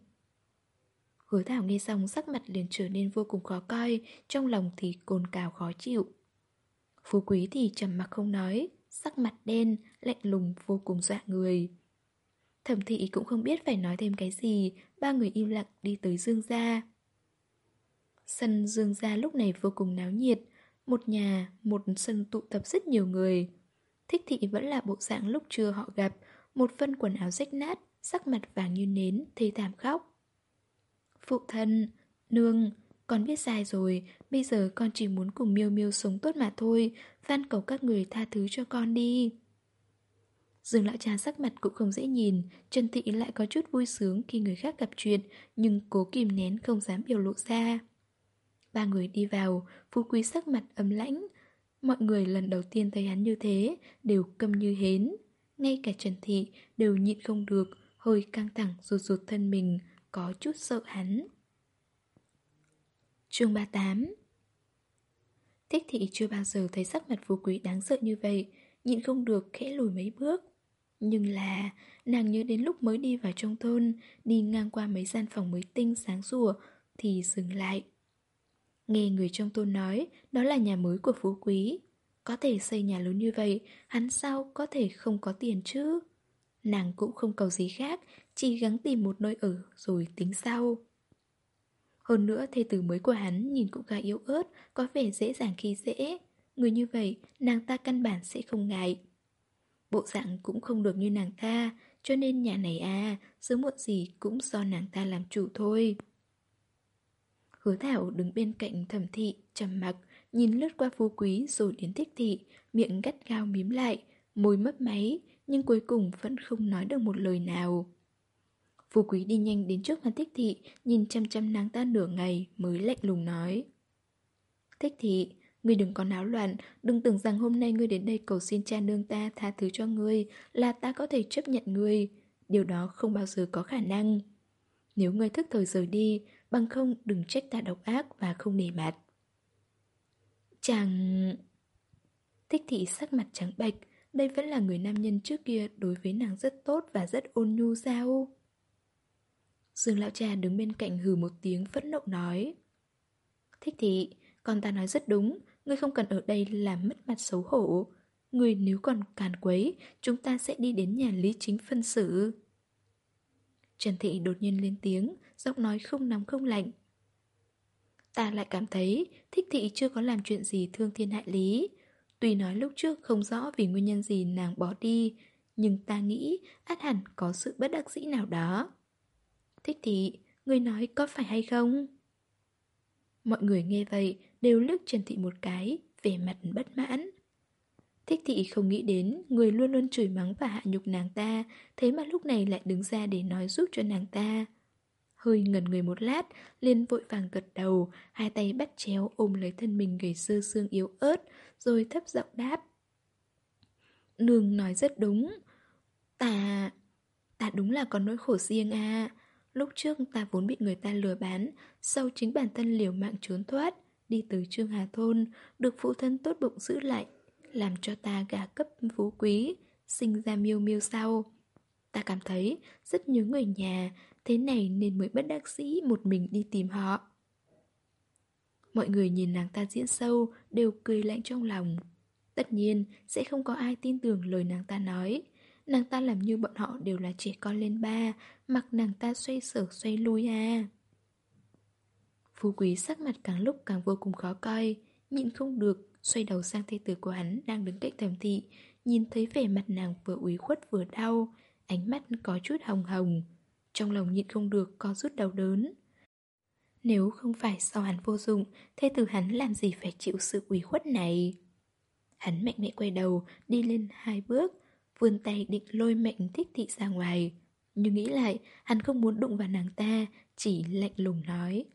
[SPEAKER 1] Hứa Thảo nghe xong sắc mặt liền trở nên vô cùng khó coi, trong lòng thì cồn cào khó chịu. Phú Quý thì trầm mặc không nói, sắc mặt đen, lạnh lùng vô cùng dọa người. Thẩm thị cũng không biết phải nói thêm cái gì, ba người im lặng đi tới Dương gia. Sân Dương gia lúc này vô cùng náo nhiệt, một nhà, một sân tụ tập rất nhiều người. Thích thị vẫn là bộ dạng lúc trưa họ gặp, một phân quần áo rách nát, sắc mặt vàng như nến, thê thảm khóc. Phụ thân, nương, con biết sai rồi, bây giờ con chỉ muốn cùng Miêu Miêu sống tốt mà thôi, van cầu các người tha thứ cho con đi. Dương lão cha sắc mặt cũng không dễ nhìn, Trần Thị lại có chút vui sướng khi người khác gặp chuyện, nhưng cố kìm nén không dám biểu lộ ra. Ba người đi vào, Phú Quý sắc mặt ấm lãnh. Mọi người lần đầu tiên thấy hắn như thế, đều câm như hến. Ngay cả Trần Thị đều nhịn không được, hơi căng thẳng rụt rụt thân mình, có chút sợ hắn. Chương 38 Thích thị chưa bao giờ thấy sắc mặt phú quý đáng sợ như vậy, nhịn không được khẽ lùi mấy bước. Nhưng là, nàng nhớ đến lúc mới đi vào trong thôn, đi ngang qua mấy gian phòng mới tinh sáng sủa, thì dừng lại. Nghe người trong thôn nói, đó là nhà mới của phú quý. Có thể xây nhà lớn như vậy, hắn sao có thể không có tiền chứ? Nàng cũng không cầu gì khác, chỉ gắng tìm một nơi ở rồi tính sau. Hơn nữa thê tử mới của hắn nhìn cũng khá yếu ớt, có vẻ dễ dàng khi dễ. Người như vậy, nàng ta căn bản sẽ không ngại. Bộ dạng cũng không được như nàng ta, cho nên nhà này à, sớm muộn gì cũng do nàng ta làm chủ thôi. Hứa Thảo đứng bên cạnh thẩm thị, trầm mặc, nhìn lướt qua phú quý rồi đến thích thị, miệng gắt gao mím lại, môi mấp máy, nhưng cuối cùng vẫn không nói được một lời nào. Phú quý đi nhanh đến trước mặt thích thị, nhìn chăm chăm nàng ta nửa ngày mới lạnh lùng nói. Thích thị, Ngươi đừng có náo loạn, đừng tưởng rằng hôm nay ngươi đến đây cầu xin cha nương ta tha thứ cho ngươi là ta có thể chấp nhận ngươi. Điều đó không bao giờ có khả năng. Nếu ngươi thức thời rời đi, bằng không đừng trách ta độc ác và không nề mặt. Chàng... Thích thị sắc mặt trắng bạch, đây vẫn là người nam nhân trước kia đối với nàng rất tốt và rất ôn nhu sao? Dương lão cha đứng bên cạnh hừ một tiếng phẫn nộ nói. Thích thị, con ta nói rất đúng, Ngươi không cần ở đây làm mất mặt xấu hổ Ngươi nếu còn càn quấy Chúng ta sẽ đi đến nhà lý chính phân xử Trần Thị đột nhiên lên tiếng Giọng nói không nóng không lạnh Ta lại cảm thấy Thích Thị chưa có làm chuyện gì thương thiên hại lý Tuy nói lúc trước không rõ vì nguyên nhân gì nàng bỏ đi, nhưng ta nghĩ át hẳn có sự bất đắc dĩ nào đó. Thích thị, người nói có phải hay không? Mọi người nghe vậy đều lướt Trần Thị một cái, vẻ mặt bất mãn. Thích thị không nghĩ đến người luôn luôn chửi mắng và hạ nhục nàng ta, thế mà lúc này lại đứng ra để nói giúp cho nàng ta. Hơi ngẩn người một lát, liền vội vàng gật đầu, hai tay bắt chéo ôm lấy thân mình gầy sơ xương yếu ớt, rồi thấp giọng đáp. Nương nói rất đúng. Ta... ta đúng là có nỗi khổ riêng à. Lúc trước ta vốn bị người ta lừa bán, sau chính bản thân liều mạng trốn thoát, đi từ Trương Hà Thôn, được phụ thân tốt bụng giữ lại, làm cho ta gà cấp phú quý, sinh ra miêu miêu sau. Ta cảm thấy rất nhớ người nhà, thế này nên mới bất đắc dĩ một mình đi tìm họ. Mọi người nhìn nàng ta diễn sâu đều cười lạnh trong lòng. Tất nhiên sẽ không có ai tin tưởng lời nàng ta nói. Nàng ta làm như bọn họ đều là trẻ con lên ba, mặc nàng ta xoay sở xoay lui à. Phú quý sắc mặt càng lúc càng vô cùng khó coi, nhịn không được, xoay đầu sang thê tử của hắn đang đứng cạnh thẩm thị, nhìn thấy vẻ mặt nàng vừa ủy khuất vừa đau, ánh mắt có chút hồng hồng. Trong lòng nhịn không được có rút đau đớn. Nếu không phải sau hắn vô dụng, thê tử hắn làm gì phải chịu sự ủy khuất này? Hắn mạnh mẽ quay đầu, đi lên hai bước, vươn tay định lôi mạnh thích thị ra ngoài. Nhưng nghĩ lại, hắn không muốn đụng vào nàng ta, chỉ lạnh lùng nói.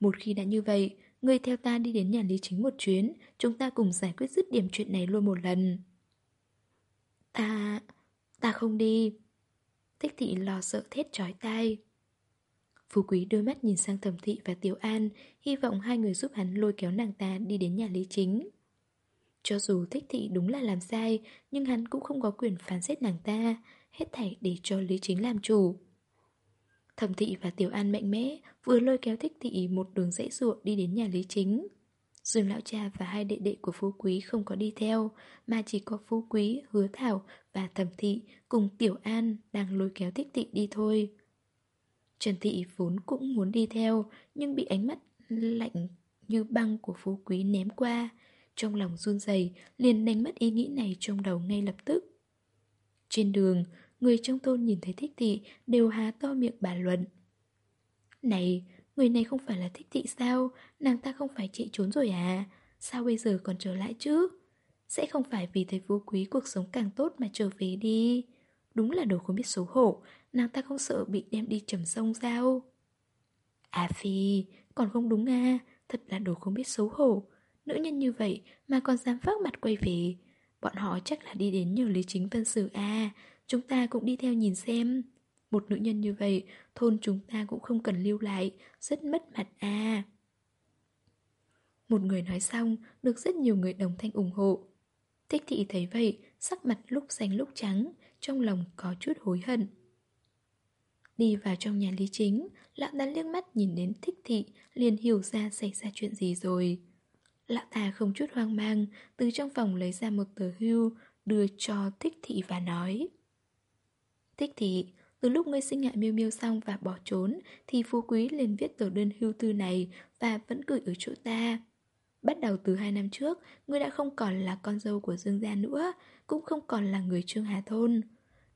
[SPEAKER 1] Một khi đã như vậy, người theo ta đi đến nhà Lý Chính một chuyến, chúng ta cùng giải quyết dứt điểm chuyện này luôn một lần. Ta... ta không đi. Thích thị lo sợ thét chói tai. Phú Quý đôi mắt nhìn sang Thẩm Thị và Tiểu An, hy vọng hai người giúp hắn lôi kéo nàng ta đi đến nhà Lý Chính. Cho dù thích thị đúng là làm sai, nhưng hắn cũng không có quyền phán xét nàng ta, hết thảy để cho Lý Chính làm chủ. Thẩm thị và Tiểu An mạnh mẽ vừa lôi kéo thích thị một đường dãy ruộng đi đến nhà Lý Chính. Dương lão cha và hai đệ đệ của Phú Quý không có đi theo, mà chỉ có Phú Quý, Hứa Thảo và Thẩm thị cùng Tiểu An đang lôi kéo thích thị đi thôi. Trần Thị vốn cũng muốn đi theo, nhưng bị ánh mắt lạnh như băng của Phú Quý ném qua. Trong lòng run rẩy liền đánh mất ý nghĩ này trong đầu ngay lập tức. Trên đường, người trong thôn nhìn thấy thích thị đều há to miệng bàn luận. Này, người này không phải là thích thị sao? Nàng ta không phải chạy trốn rồi à? Sao bây giờ còn trở lại chứ? Sẽ không phải vì thấy phú quý cuộc sống càng tốt mà trở về đi. Đúng là đồ không biết xấu hổ, nàng ta không sợ bị đem đi trầm sông sao? À phi, còn không đúng à, thật là đồ không biết xấu hổ. Nữ nhân như vậy mà còn dám vác mặt quay về. Bọn họ chắc là đi đến nhờ Lý Chính Vân Sử à, Chúng ta cũng đi theo nhìn xem. Một nữ nhân như vậy, Thôn chúng ta cũng không cần lưu lại. Rất mất mặt à. Một người nói xong, Được rất nhiều người đồng thanh ủng hộ. Thích thị thấy vậy, Sắc mặt lúc xanh lúc trắng, Trong lòng có chút hối hận. Đi vào trong nhà Lý Chính, Lão ta liếc mắt nhìn đến thích thị, Liền hiểu ra xảy ra chuyện gì rồi. Lão ta không chút hoang mang, Từ trong phòng lấy ra một tờ hưu, Đưa cho thích thị và nói. Thích thị, từ lúc ngươi sinh hạ miêu miêu xong và bỏ trốn Thì phú quý liền viết tờ đơn hưu tư này Và vẫn gửi ở chỗ ta. Bắt đầu từ hai năm trước Ngươi đã không còn là con dâu của Dương Gia nữa Cũng không còn là người Trương Hà Thôn.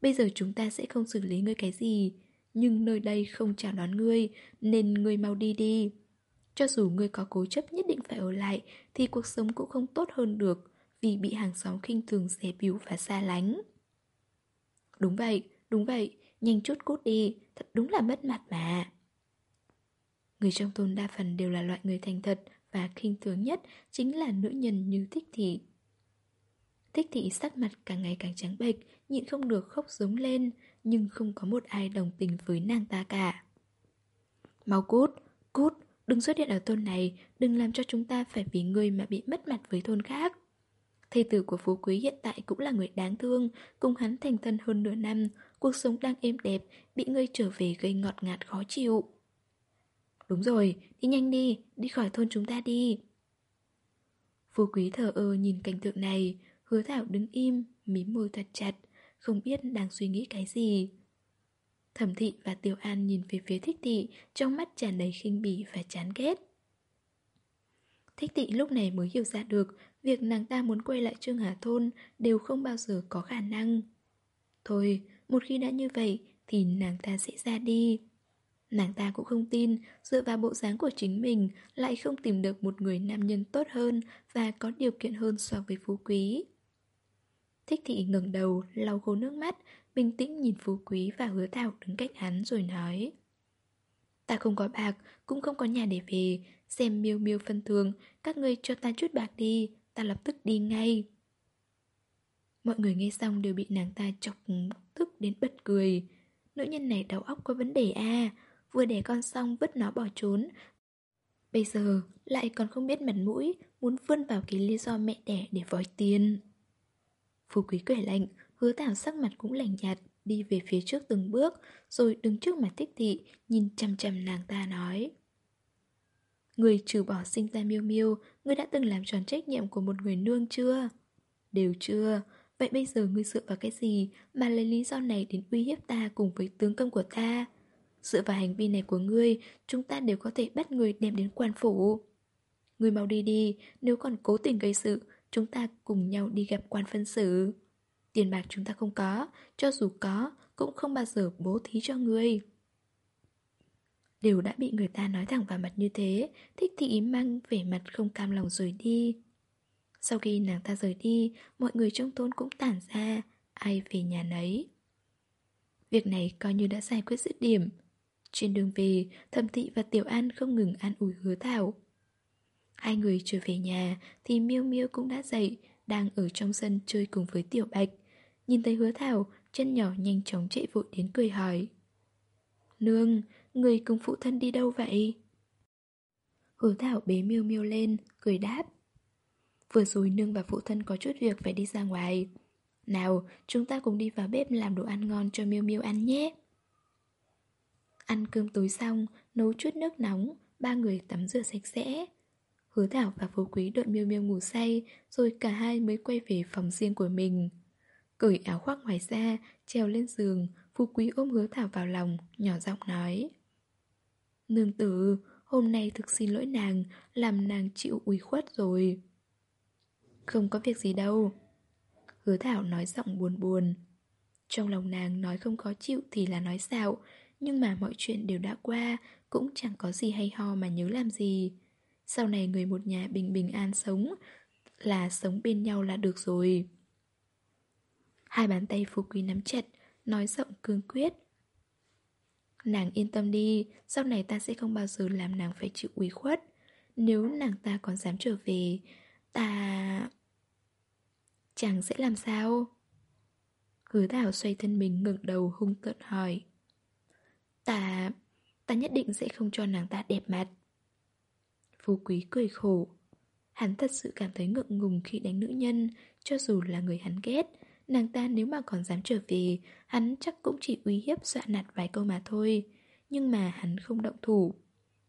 [SPEAKER 1] Bây giờ chúng ta sẽ không xử lý ngươi cái gì Nhưng nơi đây không chào đón ngươi Nên ngươi mau đi đi. Cho dù ngươi có cố chấp nhất định phải ở lại Thì cuộc sống cũng không tốt hơn được Vì bị hàng xóm khinh thường xé biếu và xa lánh. Đúng vậy Đúng vậy, nhanh chút cút đi, thật đúng là mất mặt mà. Người trong thôn đa phần đều là loại người thành thật và khinh thường nhất chính là nữ nhân như thích thị. Thích thị sắc mặt càng ngày càng trắng bệch, nhịn không được khóc giống lên, nhưng không có một ai đồng tình với nàng ta cả. Mau cút, cút, đừng xuất hiện ở thôn này, đừng làm cho chúng ta phải vì người mà bị mất mặt với thôn khác. Thầy tử của Phú Quý hiện tại cũng là người đáng thương, cùng hắn thành thân hơn nửa năm, cuộc sống đang êm đẹp, bị ngươi trở về gây ngọt ngạt khó chịu. Đúng rồi, đi nhanh đi, đi khỏi thôn chúng ta đi. Phú Quý thở ơ nhìn cảnh tượng này, hứa thảo đứng im, mím môi thật chặt, không biết đang suy nghĩ cái gì. Thẩm thị và Tiểu An nhìn về phía thích thị, trong mắt tràn đầy khinh bỉ và chán ghét. Thích thị lúc này mới hiểu ra được việc nàng ta muốn quay lại Trương Hà Thôn đều không bao giờ có khả năng. Thôi, một khi đã như vậy thì nàng ta sẽ ra đi. Nàng ta cũng không tin, dựa vào bộ dáng của chính mình lại không tìm được một người nam nhân tốt hơn và có điều kiện hơn so với phú quý. Thích thị ngẩng đầu, lau khô nước mắt, bình tĩnh nhìn phú quý và hứa thảo đứng cạnh hắn rồi nói. Ta không có bạc, cũng không có nhà để về, xem miêu miêu phân thường, các ngươi cho ta chút bạc đi, ta lập tức đi ngay. Mọi người nghe xong đều bị nàng ta chọc ừ, tức đến bật cười. Nữ nhân này đầu óc có vấn đề à, vừa đẻ con xong vứt nó bỏ trốn. Bây giờ lại còn không biết mặt mũi, muốn vươn vào cái lý do mẹ đẻ để vòi tiền. Phú quý cười lạnh, hứa tảo sắc mặt cũng lạnh nhạt, đi về phía trước từng bước, rồi đứng trước mặt tích thị, nhìn chăm chăm nàng ta nói. Người trừ bỏ sinh ra miêu miêu, người đã từng làm tròn trách nhiệm của một người nương chưa? Đều chưa, vậy bây giờ ngươi dựa vào cái gì mà lấy lý do này đến uy hiếp ta cùng với tướng công của ta? Dựa vào hành vi này của ngươi, chúng ta đều có thể bắt người đem đến quan phủ. Ngươi mau đi đi, nếu còn cố tình gây sự, chúng ta cùng nhau đi gặp quan phân xử. Tiền bạc chúng ta không có, cho dù có, cũng không bao giờ bố thí cho ngươi. Đều đã bị người ta nói thẳng vào mặt như thế, thích thị mang vẻ mặt không cam lòng rồi đi. Sau khi nàng ta rời đi, mọi người trong thôn cũng tản ra, ai về nhà nấy. Việc này coi như đã giải quyết dứt điểm. Trên đường về, Thẩm Thị và Tiểu An không ngừng an ủi hứa Thảo. Hai người trở về nhà thì Miêu Miêu cũng đã dậy, đang ở trong sân chơi cùng với Tiểu Bạch. Nhìn thấy hứa Thảo, chân nhỏ nhanh chóng chạy vội đến cười hỏi. Nương, người cùng phụ thân đi đâu vậy? Hứa Thảo bế Miêu Miêu lên, cười đáp. Vừa rồi nương và phụ thân có chút việc phải đi ra ngoài. Nào, chúng ta cùng đi vào bếp làm đồ ăn ngon cho Miêu Miêu ăn nhé. Ăn cơm tối xong, nấu chút nước nóng, ba người tắm rửa sạch sẽ. Hứa Thảo và Phú Quý đợi Miêu Miêu ngủ say, rồi cả hai mới quay về phòng riêng của mình. Cởi áo khoác ngoài ra, treo lên giường, Phú Quý ôm Hứa Thảo vào lòng, nhỏ giọng nói. Nương tử, hôm nay thực xin lỗi nàng, làm nàng chịu ủy khuất rồi. Không có việc gì đâu. Hứa Thảo nói giọng buồn buồn. Trong lòng nàng nói không khó chịu thì là nói xạo, nhưng mà mọi chuyện đều đã qua Cũng chẳng có gì hay ho mà nhớ làm gì Sau này người một nhà bình bình an sống Là sống bên nhau là được rồi Hai bàn tay phú quý nắm chặt Nói giọng cương quyết Nàng yên tâm đi Sau này ta sẽ không bao giờ làm nàng phải chịu ủy khuất Nếu nàng ta còn dám trở về Ta chàng sẽ làm sao? Hứa thảo xoay thân mình ngẩng đầu hung tợn hỏi. Ta... ta nhất định sẽ không cho nàng ta đẹp mặt. Phú quý cười khổ. Hắn thật sự cảm thấy ngượng ngùng khi đánh nữ nhân, Cho dù là người hắn ghét, Nàng ta nếu mà còn dám trở về, Hắn chắc cũng chỉ uy hiếp dọa nạt vài câu mà thôi. Nhưng mà hắn không động thủ.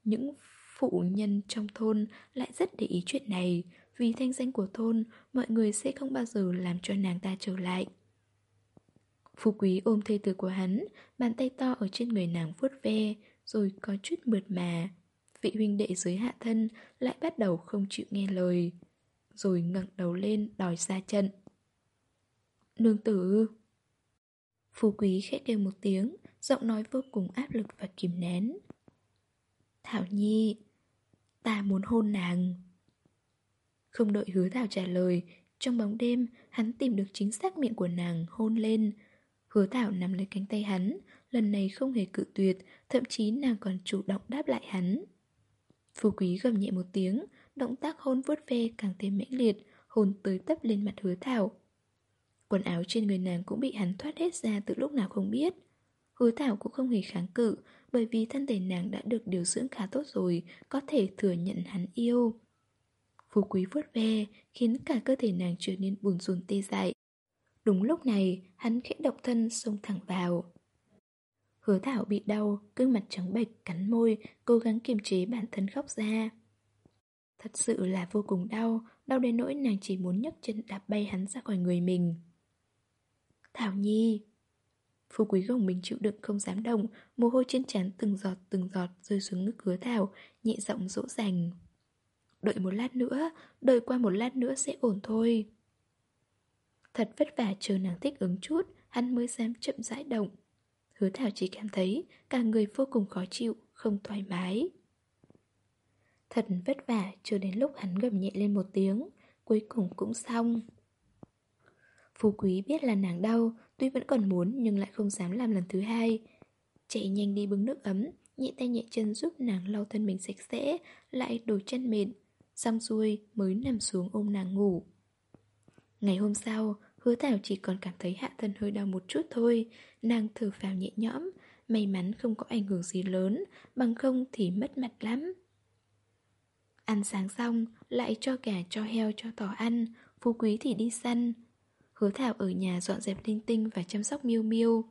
[SPEAKER 1] Những phụ nhân trong thôn lại rất để ý chuyện này vì thanh danh của thôn Mọi người sẽ không bao giờ làm cho nàng ta trở lại Phú quý ôm thê tử của hắn, bàn tay to ở trên người nàng vuốt ve, rồi có chút mượt mà. Vị huynh đệ dưới hạ thân lại bắt đầu không chịu nghe lời. Rồi ngẩng đầu lên đòi ra trận. Nương tử! Phú quý khẽ kêu một tiếng, giọng nói vô cùng áp lực và kìm nén. Thảo Nhi, ta muốn hôn nàng. Không đợi hứa Thảo trả lời, trong bóng đêm hắn tìm được chính xác miệng của nàng hôn lên, Hứa Thảo nắm lấy cánh tay hắn, lần này không hề cự tuyệt, thậm chí nàng còn chủ động đáp lại hắn. Phú Quý gầm nhẹ một tiếng, động tác hôn vuốt ve càng thêm mãnh liệt, hôn tới tấp lên mặt Hứa Thảo. Quần áo trên người nàng cũng bị hắn thoát hết ra từ lúc nào không biết. Hứa Thảo cũng không hề kháng cự, bởi vì thân thể nàng đã được điều dưỡng khá tốt rồi, có thể thừa nhận hắn yêu. Phú Quý vuốt ve, khiến cả cơ thể nàng trở nên buồn rùn tê dại. Đúng lúc này, hắn khẽ độc thân xông thẳng vào. Hứa Thảo bị đau, gương mặt trắng bệch, cắn môi, cố gắng kiềm chế bản thân khóc ra. Thật sự là vô cùng đau, đau đến nỗi nàng chỉ muốn nhấc chân đạp bay hắn ra khỏi người mình. Thảo Nhi Phú quý gồng mình chịu đựng không dám động, mồ hôi trên trán từng giọt từng giọt rơi xuống ngực hứa Thảo, nhẹ giọng dỗ dành. Đợi một lát nữa, đợi qua một lát nữa sẽ ổn thôi. Thật vất vả chờ nàng thích ứng chút, hắn mới dám chậm rãi động. Hứa Thảo chỉ cảm thấy cả người vô cùng khó chịu, không thoải mái. Thật vất vả chờ đến lúc hắn gầm nhẹ lên một tiếng, cuối cùng cũng xong. Phú Quý biết là nàng đau, tuy vẫn còn muốn nhưng lại không dám làm lần thứ hai. Chạy nhanh đi bưng nước ấm, nhẹ tay nhẹ chân giúp nàng lau thân mình sạch sẽ, lại đổi chân mệt. Xong xuôi mới nằm xuống ôm nàng ngủ. Ngày hôm sau, hứa thảo chỉ còn cảm thấy hạ thân hơi đau một chút thôi, nàng thở phào nhẹ nhõm, may mắn không có ảnh hưởng gì lớn, bằng không thì mất mặt lắm. Ăn sáng xong, lại cho gà cho heo cho tỏ ăn, phú quý thì đi săn. Hứa Thảo ở nhà dọn dẹp linh tinh và chăm sóc miêu miêu.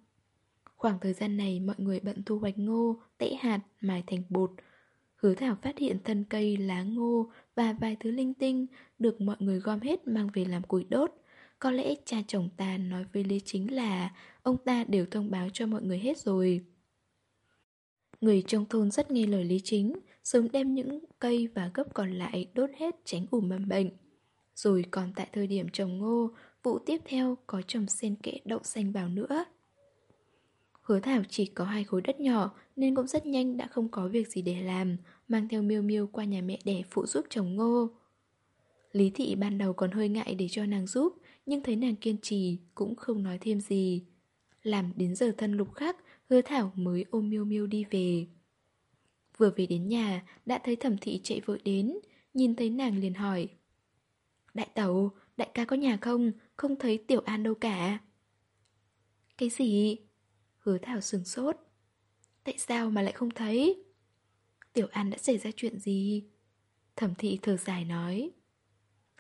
[SPEAKER 1] Khoảng thời gian này mọi người bận thu hoạch ngô, tễ hạt, mài thành bột. Hứa Thảo phát hiện thân cây, lá ngô và vài thứ linh tinh được mọi người gom hết mang về làm củi đốt. Có lẽ cha chồng ta nói với Lý Chính là ông ta đều thông báo cho mọi người hết rồi. Người trong thôn rất nghe lời Lý Chính, sớm đem những cây và gốc còn lại đốt hết tránh ủ mầm bệnh. Rồi còn tại thời điểm trồng ngô, vụ tiếp theo có trồng sen kẽ đậu xanh vào nữa. Hứa Thảo chỉ có hai khối đất nhỏ nên cũng rất nhanh đã không có việc gì để làm, mang theo miêu miêu qua nhà mẹ đẻ phụ giúp trồng ngô. Lý thị ban đầu còn hơi ngại để cho nàng giúp, nhưng thấy nàng kiên trì cũng không nói thêm gì. Làm đến giờ thân lục khác, hứa Thảo mới ôm miêu miêu đi về. Vừa về đến nhà, đã thấy thẩm thị chạy vội đến, nhìn thấy nàng liền hỏi. Đại tẩu, đại ca có nhà không? Không thấy Tiểu An đâu cả. Cái gì? Hứa Thảo sừng sốt. Tại sao mà lại không thấy? Tiểu An đã xảy ra chuyện gì? Thẩm thị thở dài nói.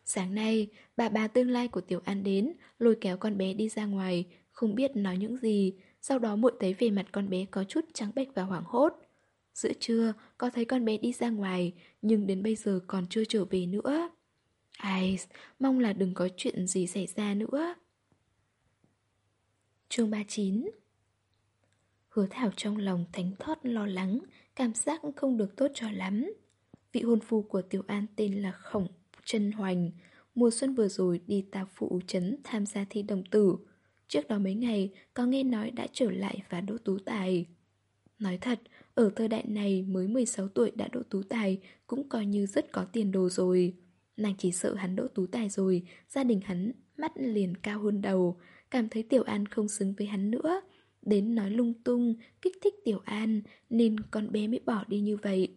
[SPEAKER 1] Sáng nay, bà bà tương lai của Tiểu An đến, lôi kéo con bé đi ra ngoài, không biết nói những gì, sau đó muội thấy về mặt con bé có chút trắng bệch và hoảng hốt. Giữa trưa, có thấy con bé đi ra ngoài, nhưng đến bây giờ còn chưa trở về nữa. Ai, mong là đừng có chuyện gì xảy ra nữa. Chương 39 Hứa Thảo trong lòng thánh thót lo lắng, cảm giác không được tốt cho lắm. Vị hôn phu của Tiểu An tên là Khổng Trân Hoành, mùa xuân vừa rồi đi tạp phụ trấn tham gia thi đồng tử. Trước đó mấy ngày, có nghe nói đã trở lại và đỗ tú tài. Nói thật, ở thời đại này mới 16 tuổi đã đỗ tú tài cũng coi như rất có tiền đồ rồi. Nàng chỉ sợ hắn đỗ tú tài rồi, gia đình hắn mắt liền cao hơn đầu, cảm thấy Tiểu An không xứng với hắn nữa. Đến nói lung tung, kích thích Tiểu An, nên con bé mới bỏ đi như vậy.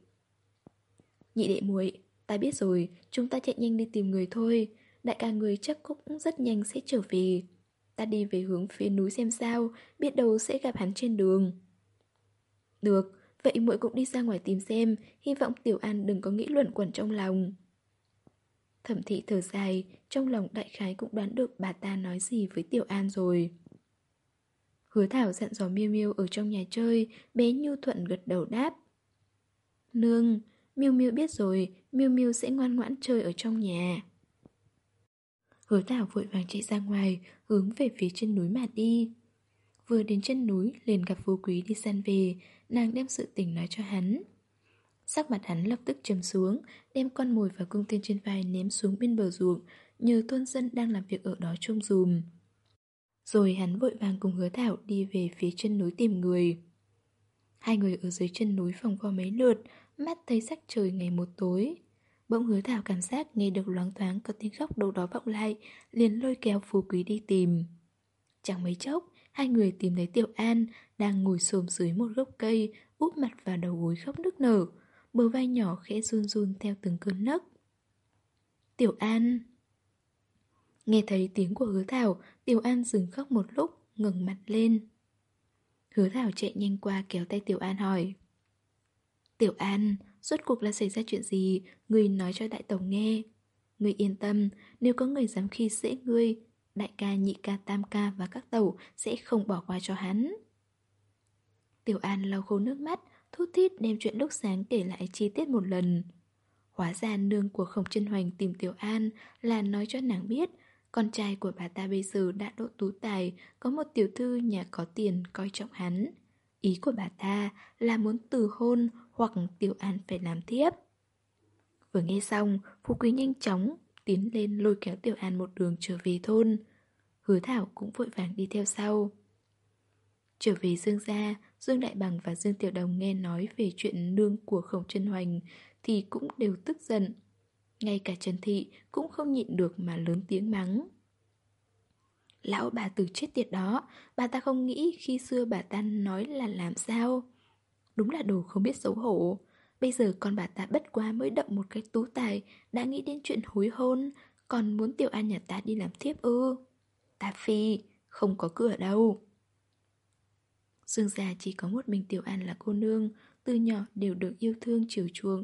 [SPEAKER 1] Nhị đệ muội, ta biết rồi, chúng ta chạy nhanh đi tìm người thôi. Đại ca người chắc cũng rất nhanh sẽ trở về. Ta đi về hướng phía núi xem sao, biết đâu sẽ gặp hắn trên đường. Được, vậy muội cũng đi ra ngoài tìm xem, hy vọng Tiểu An đừng có nghĩ luẩn quẩn trong lòng. Thẩm thị thở dài, trong lòng đại khái cũng đoán được bà ta nói gì với Tiểu An rồi. Hứa Thảo dặn dò Miêu Miêu ở trong nhà chơi, bé Nhu Thuận gật đầu đáp. Nương, Miêu Miêu biết rồi, Miêu Miêu sẽ ngoan ngoãn chơi ở trong nhà. Hứa Thảo vội vàng chạy ra ngoài, hướng về phía chân núi mà đi. Vừa đến chân núi, liền gặp phú quý đi săn về, nàng đem sự tình nói cho hắn. Sắc mặt hắn lập tức trầm xuống, đem con mồi và cung tên trên vai ném xuống bên bờ ruộng, nhờ thôn dân đang làm việc ở đó trông dùm. Rồi hắn vội vàng cùng hứa thảo đi về phía chân núi tìm người. Hai người ở dưới chân núi vòng vo mấy lượt, mắt thấy sắc trời ngày một tối. Bỗng hứa thảo cảm giác nghe được loáng thoáng có tiếng khóc đâu đó vọng lại, liền lôi kéo phú quý đi tìm. Chẳng mấy chốc, hai người tìm thấy Tiểu An đang ngồi xồm dưới một gốc cây, úp mặt vào đầu gối khóc nức nở, bờ vai nhỏ khẽ run run theo từng cơn nấc. Tiểu An Nghe thấy tiếng của hứa thảo, Tiểu An dừng khóc một lúc, ngừng mặt lên. Hứa thảo chạy nhanh qua kéo tay Tiểu An hỏi. Tiểu An, rốt cuộc là xảy ra chuyện gì, Ngươi nói cho đại tổng nghe. Ngươi yên tâm, nếu có người dám khi dễ ngươi, đại ca, nhị ca, tam ca và các tàu sẽ không bỏ qua cho hắn. Tiểu An lau khô nước mắt, thút thít đem chuyện lúc sáng kể lại chi tiết một lần. Hóa ra nương của Khổng Chân Hoành tìm Tiểu An là nói cho nàng biết con trai của bà ta bây giờ đã đỗ tú tài, có một tiểu thư nhà có tiền coi trọng hắn. Ý của bà ta là muốn từ hôn hoặc Tiểu An phải làm tiếp. Vừa nghe xong, Phú Quý nhanh chóng tiến lên lôi kéo Tiểu An một đường trở về thôn. Hứa Thảo cũng vội vàng đi theo sau. Trở về Dương gia, Dương Đại Bằng và Dương Tiểu Đồng nghe nói về chuyện nương của Khổng Trân Hoành thì cũng đều tức giận. Ngay cả Trần Thị cũng không nhịn được mà lớn tiếng mắng. Lão bà tử chết tiệt đó, bà ta không nghĩ khi xưa bà ta nói là làm sao. Đúng là đồ không biết xấu hổ. Bây giờ con bà ta bất quá mới động một cái tú tài, đã nghĩ đến chuyện hối hôn, còn muốn Tiểu An nhà ta đi làm thiếp ư. Ta phi, không có cửa đâu. Dương gia chỉ có một mình Tiểu An là cô nương, từ nhỏ đều được yêu thương chiều chuộng.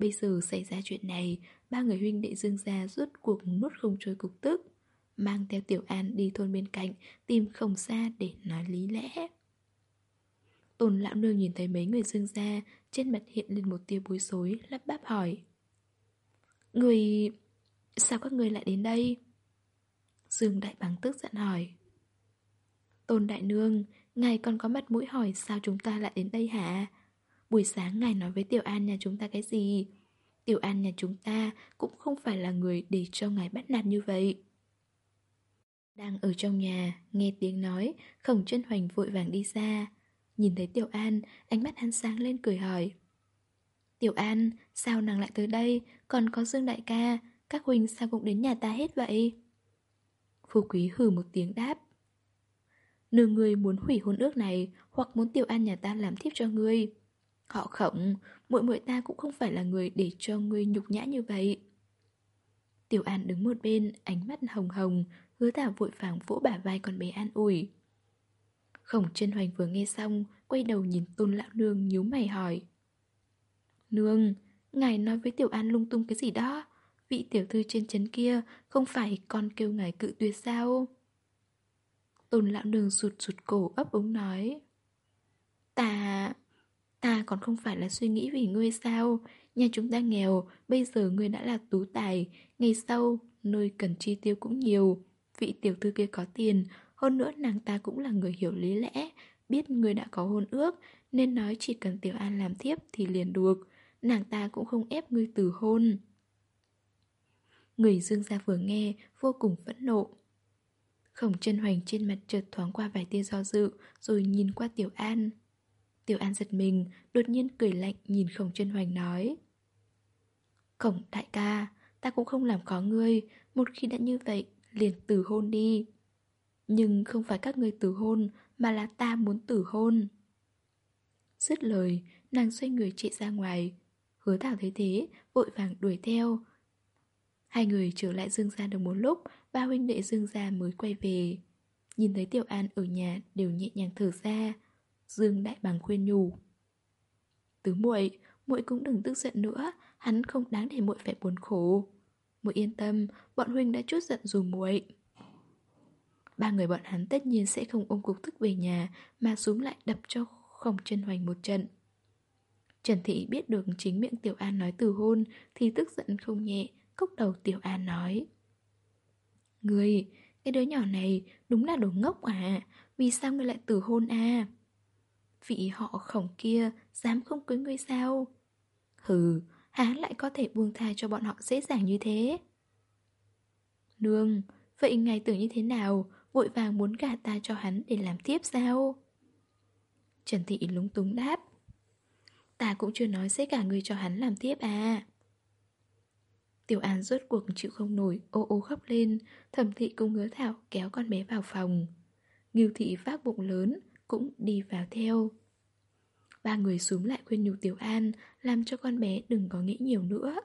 [SPEAKER 1] Bây giờ xảy ra chuyện này, ba người huynh đệ Dương gia rút cuộc nuốt không trôi cục tức. Mang theo Tiểu An đi thôn bên cạnh, tìm không xa để nói lý lẽ. Tôn lão nương nhìn thấy mấy người Dương gia, trên mặt hiện lên một tia bối rối, lắp bắp hỏi. Người... Sao các người lại đến đây? Dương Đại Bằng tức giận hỏi. Tôn Đại Nương, ngài còn có mặt mũi hỏi sao chúng ta lại đến đây hả? Buổi sáng ngài nói với Tiểu An nhà chúng ta cái gì? Tiểu An nhà chúng ta cũng không phải là người để cho ngài bắt nạt như vậy. Đang ở trong nhà, nghe tiếng nói, khổng chân hoành vội vàng đi ra. Nhìn thấy Tiểu An, ánh mắt hắn sáng lên cười hỏi. Tiểu An, sao nàng lại tới đây? Còn có Dương Đại ca, các huynh sao cũng đến nhà ta hết vậy? Phú Quý hừ một tiếng đáp. Nương ngươi muốn hủy hôn ước này hoặc muốn Tiểu An nhà ta làm thiếp cho ngươi. Họ khổng, muội muội ta cũng không phải là người để cho ngươi nhục nhã như vậy. Tiểu An đứng một bên, ánh mắt hồng hồng, hứa thảo vội vàng vỗ bả vai con bé an ủi. Khổng chân hoành vừa nghe xong, quay đầu nhìn tôn lão nương nhíu mày hỏi. Nương, ngài nói với Tiểu An lung tung cái gì đó? Vị tiểu thư trên chấn kia không phải con kêu ngài cự tuyệt sao? Tôn lão nương rụt rụt cổ ấp úng nói. Ta... Ta còn không phải là suy nghĩ vì ngươi sao? Nhà chúng ta nghèo, Bây giờ ngươi đã là tú tài. Ngày sau, nơi cần chi tiêu cũng nhiều. Vị tiểu thư kia có tiền, Hơn nữa nàng ta cũng là người hiểu lý lẽ. Biết ngươi đã có hôn ước, Nên nói chỉ cần Tiểu An làm thiếp thì liền được. Nàng ta cũng không ép ngươi từ hôn. Người dương gia vừa nghe, Vô cùng phẫn nộ. Khổng chân hoành trên mặt chợt thoáng qua vài tia do dự, Rồi nhìn qua Tiểu An. Tiểu An giật mình, đột nhiên cười lạnh nhìn Khổng chân hoành nói. Khổng đại ca, ta cũng không làm khó ngươi, một khi đã như vậy, liền từ hôn đi. Nhưng không phải các ngươi từ hôn, mà là ta muốn tử hôn. Dứt lời, nàng xoay người chạy ra ngoài. Hứa thảo thấy thế, vội vàng đuổi theo. Hai người trở lại Dương gia được một lúc, ba huynh đệ Dương gia mới quay về. Nhìn thấy Tiểu An ở nhà đều nhẹ nhàng thở ra. Dương Đại Bằng khuyên nhủ. Tứ muội, muội cũng đừng tức giận nữa, hắn không đáng để muội phải buồn khổ. Muội yên tâm, bọn huynh đã chút giận dù muội. Ba người bọn hắn tất nhiên sẽ không ôm cục tức về nhà mà xuống lại đập cho khổng chân hoành một trận. Trần Thị biết được chính miệng Tiểu An nói từ hôn thì tức giận không nhẹ, cốc đầu Tiểu An nói. Người, cái đứa nhỏ này đúng là đồ ngốc à, vì sao ngươi lại từ hôn à? Vị họ khổng kia dám không cưới ngươi sao? Hừ, há lại có thể buông tha cho bọn họ dễ dàng như thế? Nương, vậy ngài tưởng như thế nào? Vội vàng muốn gả ta cho hắn để làm tiếp sao? Trần Thị lúng túng đáp. Ta cũng chưa nói sẽ cả người cho hắn làm tiếp à. Tiểu An rốt cuộc chịu không nổi, ô ô khóc lên, thẩm thị cùng ngứa thảo kéo con bé vào phòng. Ngưu thị vác bụng lớn, cũng đi vào theo. Ba người xuống lại khuyên nhủ Tiểu An, làm cho con bé đừng có nghĩ nhiều nữa.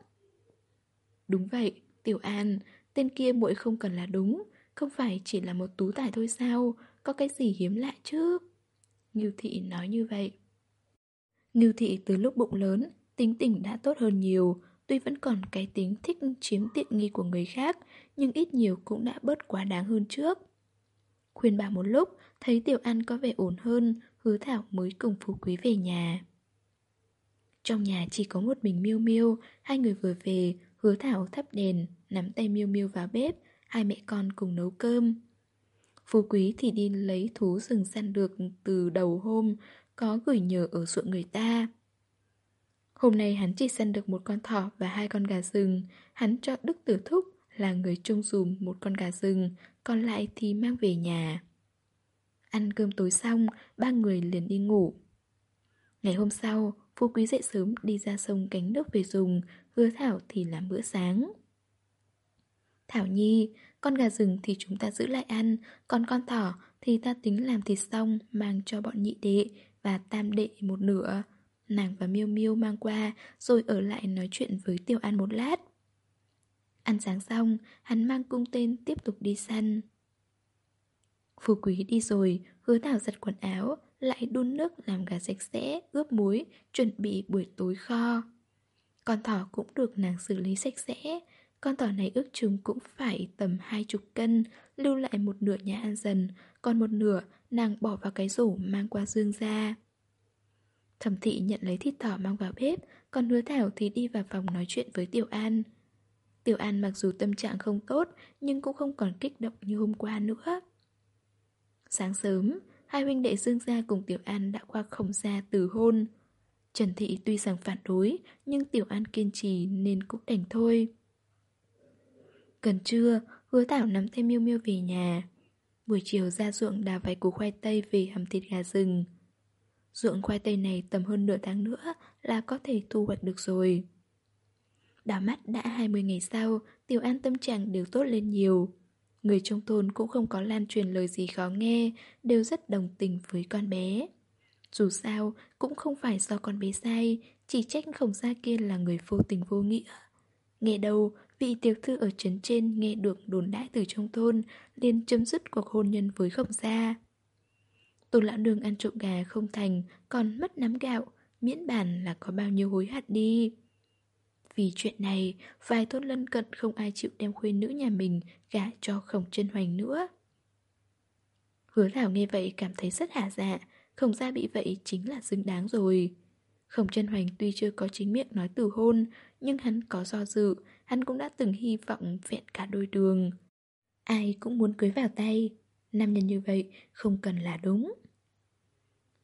[SPEAKER 1] Đúng vậy, Tiểu An, tên kia muội không cần là đúng, không phải chỉ là một tú tài thôi sao, có cái gì hiếm lạ chứ? Ngưu Thị nói như vậy. Ngưu Thị từ lúc bụng lớn, tính tình đã tốt hơn nhiều, tuy vẫn còn cái tính thích chiếm tiện nghi của người khác, nhưng ít nhiều cũng đã bớt quá đáng hơn trước. Khuyên bà một lúc, thấy Tiểu An có vẻ ổn hơn, hứa Thảo mới cùng Phú Quý về nhà. Trong nhà chỉ có một mình Miêu Miêu, hai người vừa về, hứa Thảo thắp đèn, nắm tay Miêu Miêu vào bếp, hai mẹ con cùng nấu cơm. Phú Quý thì đi lấy thú rừng săn được từ đầu hôm, có gửi nhờ ở ruộng người ta. Hôm nay hắn chỉ săn được một con thỏ và hai con gà rừng. Hắn cho Đức Tử Thúc là người trông dùm một con gà rừng, còn lại thì mang về nhà. Ăn cơm tối xong, ba người liền đi ngủ. Ngày hôm sau, Phú Quý dậy sớm đi ra sông cánh nước về dùng, hứa Thảo thì làm bữa sáng. Thảo Nhi, con gà rừng thì chúng ta giữ lại ăn, còn con thỏ thì ta tính làm thịt xong mang cho bọn nhị đệ và tam đệ một nửa. Nàng và Miêu Miêu mang qua rồi ở lại nói chuyện với Tiểu An một lát. Ăn sáng xong, hắn mang cung tên tiếp tục đi săn. Phú Quý đi rồi, hứa Thảo giặt quần áo, lại đun nước làm gà sạch sẽ, ướp muối, chuẩn bị buổi tối kho. Con thỏ cũng được nàng xử lý sạch sẽ, con thỏ này ước chừng cũng phải tầm hai chục cân, lưu lại một nửa nhà ăn dần, còn một nửa nàng bỏ vào cái rổ mang qua dương ra. Thẩm thị nhận lấy thịt thỏ mang vào bếp, còn hứa thảo thì đi vào phòng nói chuyện với Tiểu An. Tiểu An mặc dù tâm trạng không tốt, nhưng cũng không còn kích động như hôm qua nữa. Sáng sớm, hai huynh đệ Dương Gia cùng Tiểu An đã qua khổng gia từ hôn. Trần Thị tuy rằng phản đối, nhưng Tiểu An kiên trì nên cũng đành thôi. Gần trưa, hứa Thảo nắm thêm miêu miêu về nhà. Buổi chiều ra ruộng đào vài củ khoai tây về hầm thịt gà rừng. Ruộng khoai tây này tầm hơn nửa tháng nữa là có thể thu hoạch được rồi đào mắt đã 20 ngày sau, Tiểu An tâm trạng đều tốt lên nhiều. Người trong thôn cũng không có lan truyền lời gì khó nghe, đều rất đồng tình với con bé. Dù sao, cũng không phải do con bé sai, chỉ trách khổng gia kia là người vô tình vô nghĩa. Nghe đâu, vị tiểu thư ở trấn trên nghe được đồn đãi từ trong thôn, liền chấm dứt cuộc hôn nhân với khổng gia. Tôn lão đường ăn trộm gà không thành, còn mất nắm gạo, miễn bàn là có bao nhiêu hối hận đi. Vì chuyện này, vài thôn lân cận không ai chịu đem khuê nữ nhà mình gả cho khổng chân hoành nữa. Hứa Thảo nghe vậy cảm thấy rất hả dạ, khổng ra bị vậy chính là xứng đáng rồi. Khổng chân hoành tuy chưa có chính miệng nói từ hôn, nhưng hắn có do dự, hắn cũng đã từng hy vọng vẹn cả đôi đường. Ai cũng muốn cưới vào tay, nam nhân như vậy không cần là đúng.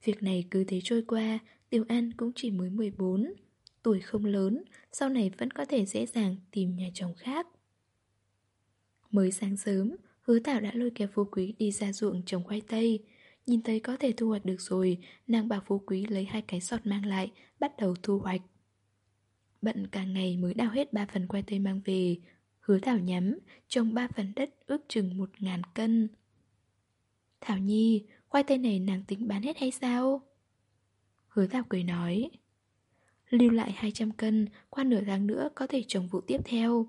[SPEAKER 1] Việc này cứ thế trôi qua, Tiểu An cũng chỉ mới 14, tuổi không lớn, sau này vẫn có thể dễ dàng tìm nhà chồng khác. Mới sáng sớm, hứa Thảo đã lôi kéo phú quý đi ra ruộng trồng khoai tây. Nhìn thấy có thể thu hoạch được rồi, nàng bảo phú quý lấy hai cái sọt mang lại, bắt đầu thu hoạch. Bận cả ngày mới đào hết ba phần khoai tây mang về, hứa Thảo nhắm, trồng ba phần đất ước chừng một ngàn cân. Thảo Nhi, khoai tây này nàng tính bán hết hay sao? Hứa Thảo cười nói Lưu lại 200 cân, qua nửa tháng nữa có thể trồng vụ tiếp theo.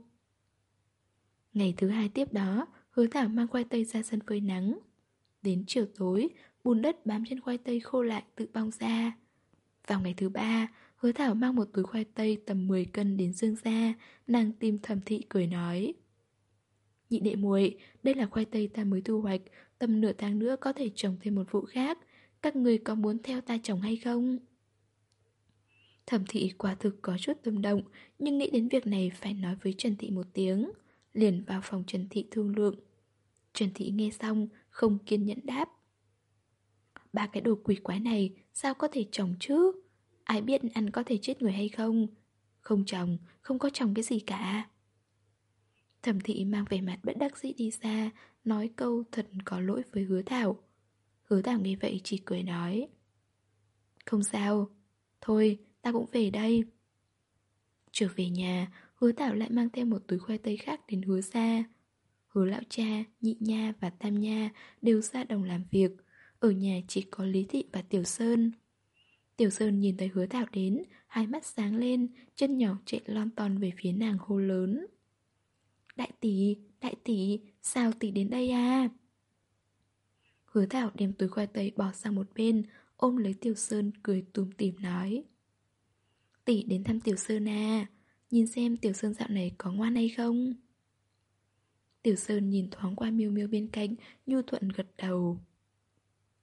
[SPEAKER 1] Ngày thứ hai tiếp đó, hứa thảo mang khoai tây ra sân phơi nắng. Đến chiều tối, bùn đất bám trên khoai tây khô lại tự bong ra. Vào ngày thứ ba, hứa thảo mang một túi khoai tây tầm 10 cân đến dương ra, nàng tìm thẩm thị cười nói. Nhị đệ muội, đây là khoai tây ta mới thu hoạch, tầm nửa tháng nữa có thể trồng thêm một vụ khác. Các người có muốn theo ta trồng hay không? Thẩm thị quả thực có chút tâm động, nhưng nghĩ đến việc này phải nói với Trần Thị một tiếng. Liền vào phòng Trần Thị thương lượng. Trần Thị nghe xong, không kiên nhẫn đáp. Ba cái đồ quỷ quái này sao có thể trồng chứ? Ai biết ăn có thể chết người hay không? Không trồng, không có trồng cái gì cả. Thẩm thị mang vẻ mặt bất đắc dĩ đi ra, nói câu thật có lỗi với hứa thảo. Hứa thảo nghe vậy chỉ cười nói. Không sao, thôi, ta cũng về đây. Trở về nhà, hứa Thảo lại mang theo một túi khoai tây khác đến hứa ra. Hứa lão cha, nhị nha và tam nha đều ra đồng làm việc. Ở nhà chỉ có Lý Thị và Tiểu Sơn. Tiểu Sơn nhìn thấy hứa Thảo đến, hai mắt sáng lên, chân nhỏ chạy lon ton về phía nàng hô lớn. Đại tỷ, đại tỷ, sao tỷ đến đây à? Hứa Thảo đem túi khoai tây bỏ sang một bên, ôm lấy Tiểu Sơn cười tùm tìm nói. Tỷ đến thăm Tiểu Sơn à? Nhìn xem Tiểu Sơn dạo này có ngoan hay không? Tiểu Sơn nhìn thoáng qua miêu miêu bên cạnh, Nhu thuận gật đầu.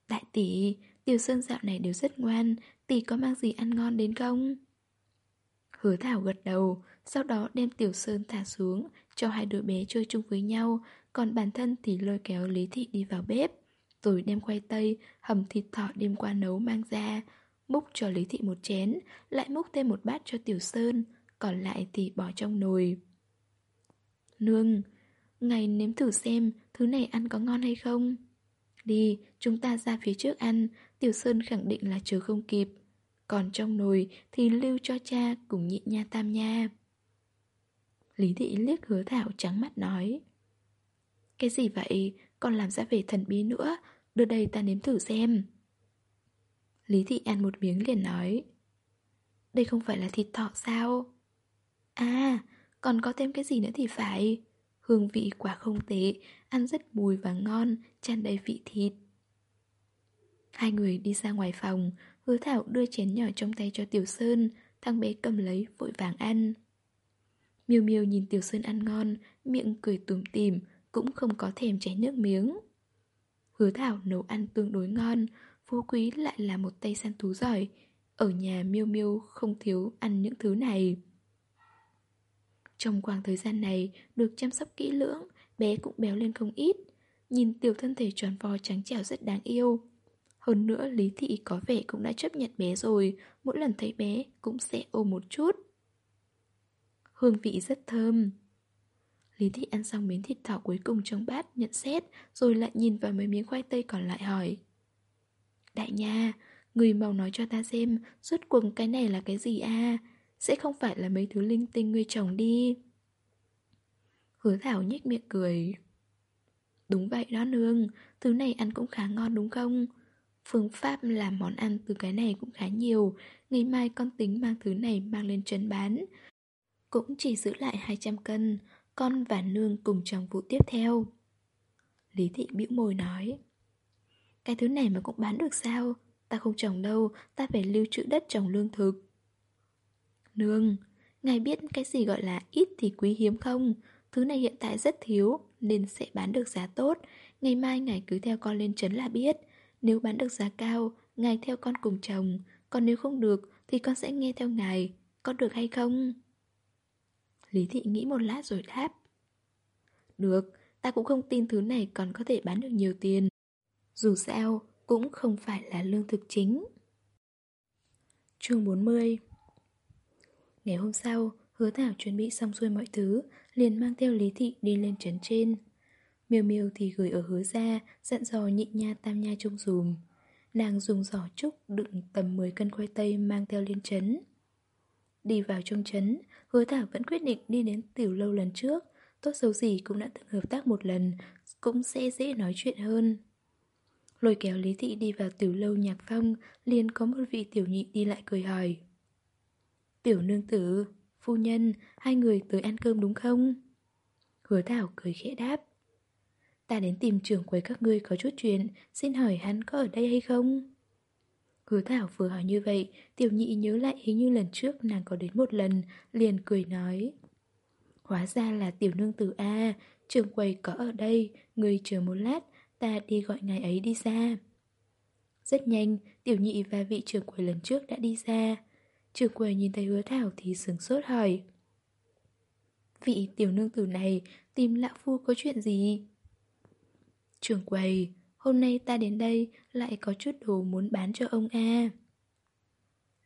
[SPEAKER 1] Đại tỷ, Tiểu Sơn dạo này đều rất ngoan, Tỷ có mang gì ăn ngon đến không? Hứa Thảo gật đầu, Sau đó đem Tiểu Sơn thả xuống, Cho hai đứa bé chơi chung với nhau, Còn bản thân thì lôi kéo Lý Thị đi vào bếp, Rồi đem khoai tây, Hầm thịt thỏ đêm qua nấu mang ra múc cho Lý Thị một chén, lại múc thêm một bát cho Tiểu Sơn, còn lại thì bỏ trong nồi. Nương, ngày nếm thử xem thứ này ăn có ngon hay không. Đi, chúng ta ra phía trước ăn, Tiểu Sơn khẳng định là chờ không kịp. Còn trong nồi thì lưu cho cha cùng nhị nha tam nha. Lý Thị liếc hứa thảo trắng mắt nói. Cái gì vậy, còn làm ra vẻ thần bí nữa, đưa đây ta nếm thử xem. Lý Thị ăn một miếng liền nói. Đây không phải là thịt thọ sao? À, còn có thêm cái gì nữa thì phải. Hương vị quả không tệ, ăn rất mùi và ngon, tràn đầy vị thịt. Hai người đi ra ngoài phòng, hứa thảo đưa chén nhỏ trong tay cho Tiểu Sơn, thằng bé cầm lấy vội vàng ăn. Miêu Miêu nhìn Tiểu Sơn ăn ngon, miệng cười tủm tỉm, cũng không có thèm chảy nước miếng. Hứa Thảo nấu ăn tương đối ngon, Phú Quý lại là một tay săn thú giỏi. Ở nhà Miêu Miêu không thiếu ăn những thứ này. Trong khoảng thời gian này, được chăm sóc kỹ lưỡng, bé cũng béo lên không ít. Nhìn tiểu thân thể tròn vo trắng trẻo rất đáng yêu. Hơn nữa Lý Thị có vẻ cũng đã chấp nhận bé rồi, mỗi lần thấy bé cũng sẽ ôm một chút. Hương vị rất thơm. Lý Thị ăn xong miếng thịt thỏ cuối cùng trong bát, nhận xét, rồi lại nhìn vào mấy miếng khoai tây còn lại hỏi. Đại nha, người mau nói cho ta xem, suốt cuộc cái này là cái gì à? Sẽ không phải là mấy thứ linh tinh ngươi chồng đi. Hứa Thảo nhếch miệng cười. Đúng vậy đó nương, thứ này ăn cũng khá ngon đúng không? Phương pháp làm món ăn từ cái này cũng khá nhiều Ngày mai con tính mang thứ này mang lên trấn bán Cũng chỉ giữ lại 200 cân Con và nương cùng trong vụ tiếp theo Lý thị bĩu môi nói cái thứ này mà cũng bán được sao? Ta không trồng đâu Ta phải lưu trữ đất trồng lương thực. Nương Ngài biết cái gì gọi là ít thì quý hiếm không? Thứ này hiện tại rất thiếu Nên sẽ bán được giá tốt. Ngày mai ngài cứ theo con lên trấn là biết. Nếu bán được giá cao, ngài theo con cùng chồng Còn nếu không được thì con sẽ nghe theo ngài. Có được hay không? Lý thị nghĩ một lát rồi đáp. Được, ta cũng không tin thứ này còn có thể bán được nhiều tiền. Dù sao, cũng không phải là lương thực chính. Chương 40 Ngày hôm sau, hứa thảo chuẩn bị xong xuôi mọi thứ Liền mang theo Lý thị đi lên trấn trên. Miêu miêu thì gửi ở hứa ra Dặn dò nhị nha tam nha trông dùm. Nàng dùng giỏ trúc đựng tầm 10 cân khoai tây mang theo lên trấn. Đi vào trong trấn Hứa Thảo vẫn quyết định đi đến tiểu lâu lần trước. Tốt xấu gì cũng đã từng hợp tác một lần Cũng sẽ dễ nói chuyện hơn. Lôi kéo Lý Thị đi vào tiểu lâu nhạc phong liền có một vị tiểu nhị đi lại cười hỏi Tiểu nương tử, phu nhân, hai người tới ăn cơm đúng không? Hứa Thảo cười khẽ đáp Ta đến tìm trưởng quầy các ngươi có chút chuyện Xin hỏi hắn có ở đây hay không? Hứa Thảo vừa hỏi như vậy Tiểu nhị nhớ lại hình như lần trước nàng có đến một lần Liền cười nói Hóa ra là tiểu nương tử A trường quầy có ở đây Người chờ một lát Ta đi gọi ngài ấy đi ra Rất nhanh Tiểu nhị và vị trưởng quầy lần trước đã đi ra Trưởng quầy nhìn thấy hứa Thảo thì sướng sốt hỏi Vị tiểu nương tử này Tìm lão phu có chuyện gì? trưởng quầy, hôm nay ta đến đây lại có chút đồ muốn bán cho ông A.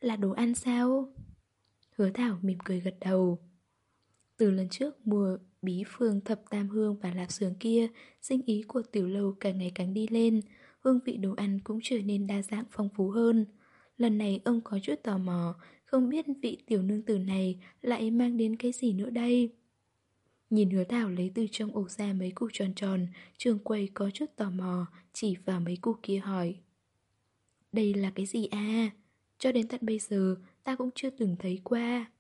[SPEAKER 1] Là đồ ăn sao? Hứa Thảo mỉm cười gật đầu. Từ lần trước mua bí phương thập tam hương và lạp sườn kia, sinh ý của tiểu lâu càng ngày càng đi lên, hương vị đồ ăn cũng trở nên đa dạng phong phú hơn. Lần này ông có chút tò mò, không biết vị tiểu nương tử này lại mang đến cái gì nữa đây. Nhìn hứa thảo lấy từ trong ổ ra mấy củ tròn tròn, trường quầy có chút tò mò, chỉ vào mấy củ kia hỏi. Đây là cái gì à? Cho đến tận bây giờ, ta cũng chưa từng thấy qua.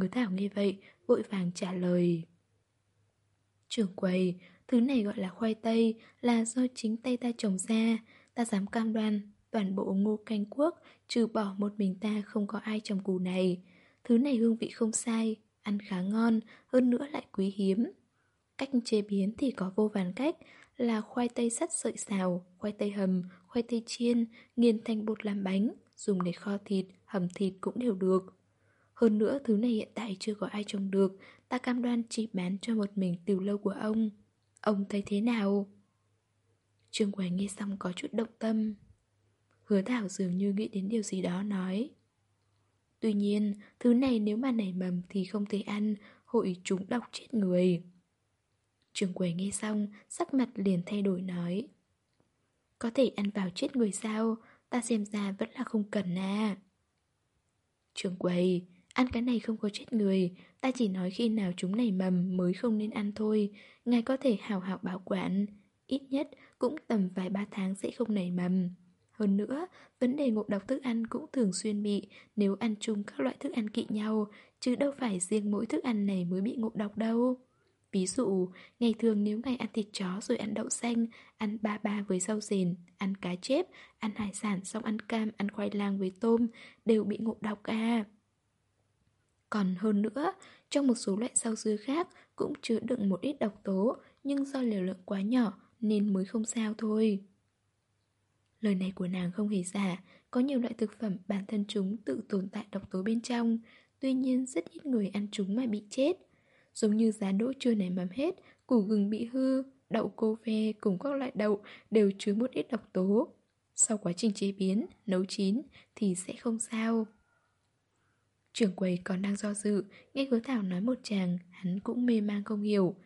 [SPEAKER 1] Hứa thảo nghe vậy, vội vàng trả lời. Trường quầy, thứ này gọi là khoai tây, là do chính tay ta trồng ra. Ta dám cam đoan, toàn bộ ngô canh quốc, trừ bỏ một mình ta không có ai trồng củ này. Thứ này hương vị không sai, ăn khá ngon, hơn nữa lại quý hiếm. Cách chế biến thì có vô vàn cách, là khoai tây sắt sợi xào, khoai tây hầm, khoai tây chiên, nghiền thành bột làm bánh, dùng để kho thịt, hầm thịt cũng đều được. Hơn nữa thứ này hiện tại chưa có ai trồng được, ta cam đoan chỉ bán cho một mình tiểu lâu của ông. Ông thấy thế nào? Trương Quái nghe xong có chút động tâm. Hứa Thảo dường như nghĩ đến điều gì đó nói Tuy nhiên, thứ này nếu mà nảy mầm thì không thể ăn, hội chúng độc chết người. Trường quầy nghe xong, sắc mặt liền thay đổi nói Có thể ăn vào chết người sao, ta xem ra vẫn là không cần à. Trường quầy, ăn cái này không có chết người, ta chỉ nói khi nào chúng nảy mầm mới không nên ăn thôi, ngài có thể hào hào bảo quản, ít nhất cũng tầm vài ba tháng sẽ không nảy mầm. Hơn nữa, vấn đề ngộ độc thức ăn cũng thường xuyên bị nếu ăn chung các loại thức ăn kỵ nhau, chứ đâu phải riêng mỗi thức ăn này mới bị ngộ độc đâu. Ví dụ, ngày thường nếu ngày ăn thịt chó rồi ăn đậu xanh, ăn ba ba với rau rền, ăn cá chép, ăn hải sản xong ăn cam, ăn khoai lang với tôm, đều bị ngộ độc à. Còn hơn nữa, trong một số loại rau dưa khác cũng chứa đựng một ít độc tố, nhưng do liều lượng quá nhỏ nên mới không sao thôi. Lời này của nàng không hề giả, có nhiều loại thực phẩm bản thân chúng tự tồn tại độc tố bên trong, tuy nhiên rất ít người ăn chúng mà bị chết. Giống như giá đỗ chưa nảy mầm hết, củ gừng bị hư, đậu cô ve cùng các loại đậu đều chứa một ít độc tố. Sau quá trình chế biến, nấu chín thì sẽ không sao. Trưởng quầy còn đang do dự, nghe hứa thảo nói một chàng, hắn cũng mê mang không hiểu.